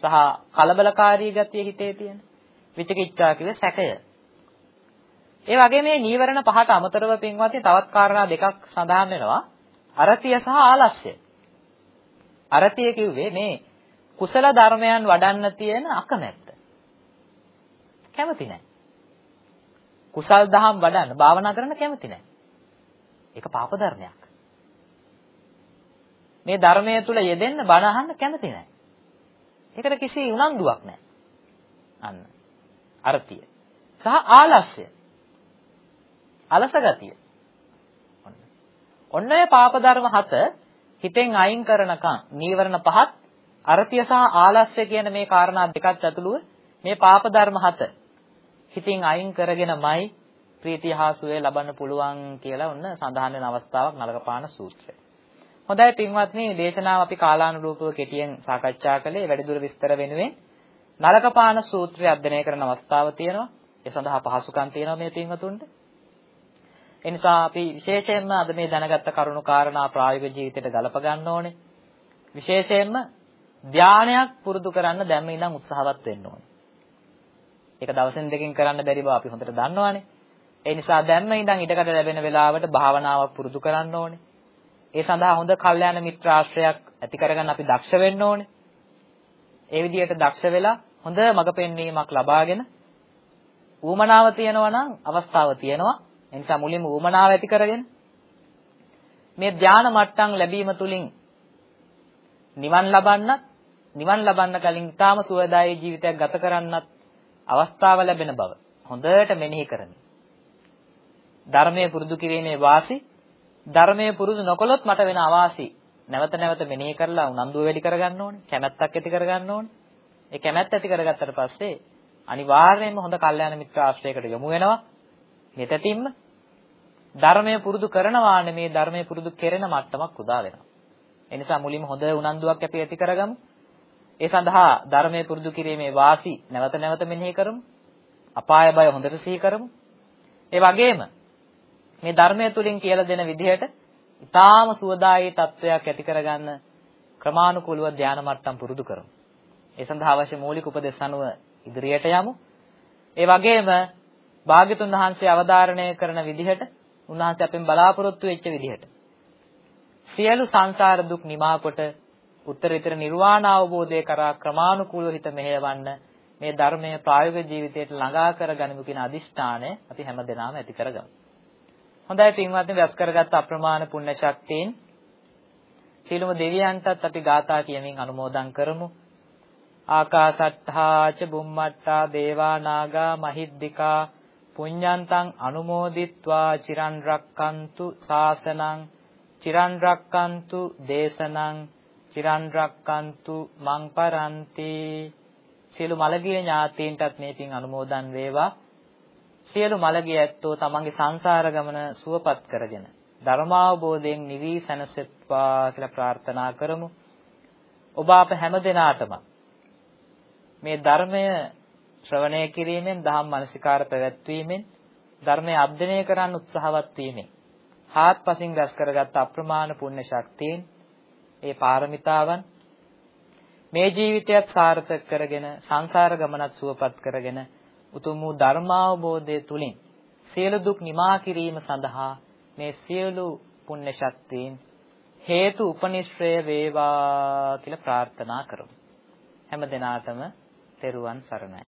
සහ කලබලකාරී ගතිය හිතේ තියෙන. විචිකිච්ඡා කිව්වේ සැකය. ඒ වගේ මේ නීවරණ පහට අමතරව පින්වත්නි තවත් කාරණා දෙකක් සඳහන් වෙනවා. අරතිය සහ ආලස්ය. අරතිය කිව්වේ මේ කුසල ධර්මයන් වඩන්න තියෙන අකමැත්ත. කැමති නැහැ. කුසල් දහම් වඩන්න භාවනා කරන්න කැමති නැහැ. ඒක පාප ධර්මයක්. මේ ධර්මයේ තුල යෙදෙන්න බණ අහන්න කැමති නැහැ. ඒකට කිසි උනන්දුවක් නැහැ. අන්න. අර්ථය. සහ ආලස්ය. අලස ගතිය. ඔන්න. ඔන්න ඔය පාප ධර්ම හත හිතෙන් අයින් කරනකම් නීවරණ පහත් අරතිය සහ ආලස්ය කියන මේ කාරණා දෙකත් ඇතුළුව මේ පාප ධර්ම හත හිතින් අයින් කරගෙනමයි ප්‍රීතිය හා සුවය ලබන්න පුළුවන් කියලා ඔන්න සඳහන් වෙන අවස්ථාවක් නලකපාන සූත්‍රය. හොඳයි පින්වත්නි දේශනාව අපි කාලානුරූපව කෙටියෙන් සාකච්ඡා කළේ වැඩිදුර විස්තර වෙනුවෙන් නලකපාන සූත්‍රය අධ්‍යයනය කරන අවස්ථාව තියෙනවා. ඒ සඳහා පහසුකම් තියෙනවා මේ පින්වතුන්ට. ඒ නිසා අපි විශේෂයෙන්ම අද මේ දැනගත්ත කරුණු කාරණා ප්‍රායෝගික ජීවිතයට ගලප ගන්න ඕනේ. විශේෂයෙන්ම ධානයක් පුරුදු කරන්න දැම්ම ඉඳන් උත්සාහවත් වෙන්න ඕනේ. ඒක දවසෙන් දෙකකින් කරන්න බැරි බව අපි හොඳට දන්නවනේ. ඒ නිසා දැම්ම ඉඳන් ඊටකට ලැබෙන වෙලාවට භාවනාවක් පුරුදු කරන්න ඕනේ. ඒ සඳහා හොඳ කල්යාණ මිත්‍ර ආශ්‍රයයක් ඇති කරගන්න අපි දක්ෂ වෙන්න ඕනේ. ඒ විදිහට දක්ෂ වෙලා හොඳ මඟ පෙන්වීමක් ලබාගෙන ඌමනාව තියනවා නම් අවස්ථාව තියෙනවා. ඒ නිසා මුලින්ම ඌමනාව ඇති කරගෙන මේ ධානා මට්ටම් ලැබීම තුලින් නිවන් ලබන්නත් නිවන් ලබන්න කලින් ඊටාම සුවදායී ජීවිතයක් ගත කරන්නත් අවස්ථාව ලැබෙන බව හොඳට මෙනෙහි කරමි. ධර්මයේ පුරුදු කිරීමේ වාසි ධර්මයේ පුරුදු නොකළොත් මට වෙන අවාසි නැවත නැවත මෙනෙහි කරලා උනන්දුව වැඩි කරගන්න ඕනේ කැමැත්තක් ඇති කරගන්න ඕනේ ඒ කැමැත්ත ඇති කරගත්තට පස්සේ අනිවාර්යයෙන්ම හොඳ කල්යාණ මිත්‍ර ආශ්‍රයයකට යොමු වෙනවා. මෙතෙතින්ම ධර්මය පුරුදු කරනවා නෙමේ ධර්මය පුරුදු කෙරෙන මට්ටමක් උදා වෙනවා. ඒ නිසා මුලින්ම හොඳ උනන්දුවක් අපි ඇති කරගමු. ඒ සඳහා ධර්මයේ පුරුදු කිරීමේ වාසි නැවත නැවත මෙනෙහි කරමු. අපාය බය හොඳට සිහි කරමු. ඒ වගේම මේ ධර්මය තුලින් කියලා දෙන විදිහට ඊටාම සුවදායී තත්වයක් ඇති කරගන්න ක්‍රමානුකූලව ධානා මට්ටම් පුරුදු කරමු. ඒ සඳහා අවශ්‍ය මූලික උපදෙස් අනුව ඉදිරියට යමු. ඒ වගේම භාග්‍යතුන් වහන්සේ අවධාරණය කරන විදිහට උන්වහන්සේ අපෙන් බලාපොරොත්තු වෙච්ච විදිහට සියලු සංසාර දුක් නිමා කොට උත්තරීතර නිර්වාණ අවබෝධය කරා ක්‍රමානුකූලව හිත මෙහෙයවන්න මේ ධර්මයේ ප්‍රායෝගික ජීවිතයට ළඟා කරගනිමු කියන අදිෂ්ඨානය අපි හැමදෙනාම ඇති කරගමු. හොඳයි පින්වත්නි වැස් කරගත් අප්‍රමාණ පුණ්‍ය ශක්තියින්. සීලම දෙවියන්ටත් අපි ගාථා කියමින් අනුමෝදන් කරමු. ආකාසට්ඨා ච බුම්මට්ඨා දේවා නාග මහිද්దికා පුඤ්ඤන්තං අනුමෝදිත්වා චිරන් රක්칸තු සාසනං චිරන් රක්칸තු දේශනං චිරන් රක්칸තු මං පරන්ති. සියලු මළගිය ඥාතීන්ටත් මේ පින් අනුමෝදන් වේවා. සියලු මළගිය ඇත්තෝ තමන්ගේ සංසාර ගමන සුවපත් කරගෙන ධර්මාවබෝධයෙන් නිවි සැනසෙත්වා කියලා ප්‍රාර්ථනා කරමු. ඔබ අප හැම දිනාටම මේ ධර්මය ශ්‍රවණය කිරීමෙන් දහම් මනසිකාර පැවැත්වීමෙන් ධර්මය අධ්‍යයනය කරන්න උත්සාහවත් වීමෙන් හාත්පසින් රැස් කරගත් අප්‍රමාණ පුණ්‍ය ශක්තියෙන් ඒ පාරමිතාවන් මේ ජීවිතයත් සාර්ථක කරගෙන සංසාර ගමනත් සුවපත් කරගෙන උතුම් වූ ධර්මාවබෝධය තුලින් සියලු දුක් නිමා කිරීම සඳහා මේ සියලු පුණ්‍ය ශක්තියින් හේතු උපනිශ්‍රය වේවා කියලා ප්‍රාර්ථනා කරමු. හැම දිනාටම තෙරුවන් සරණයි.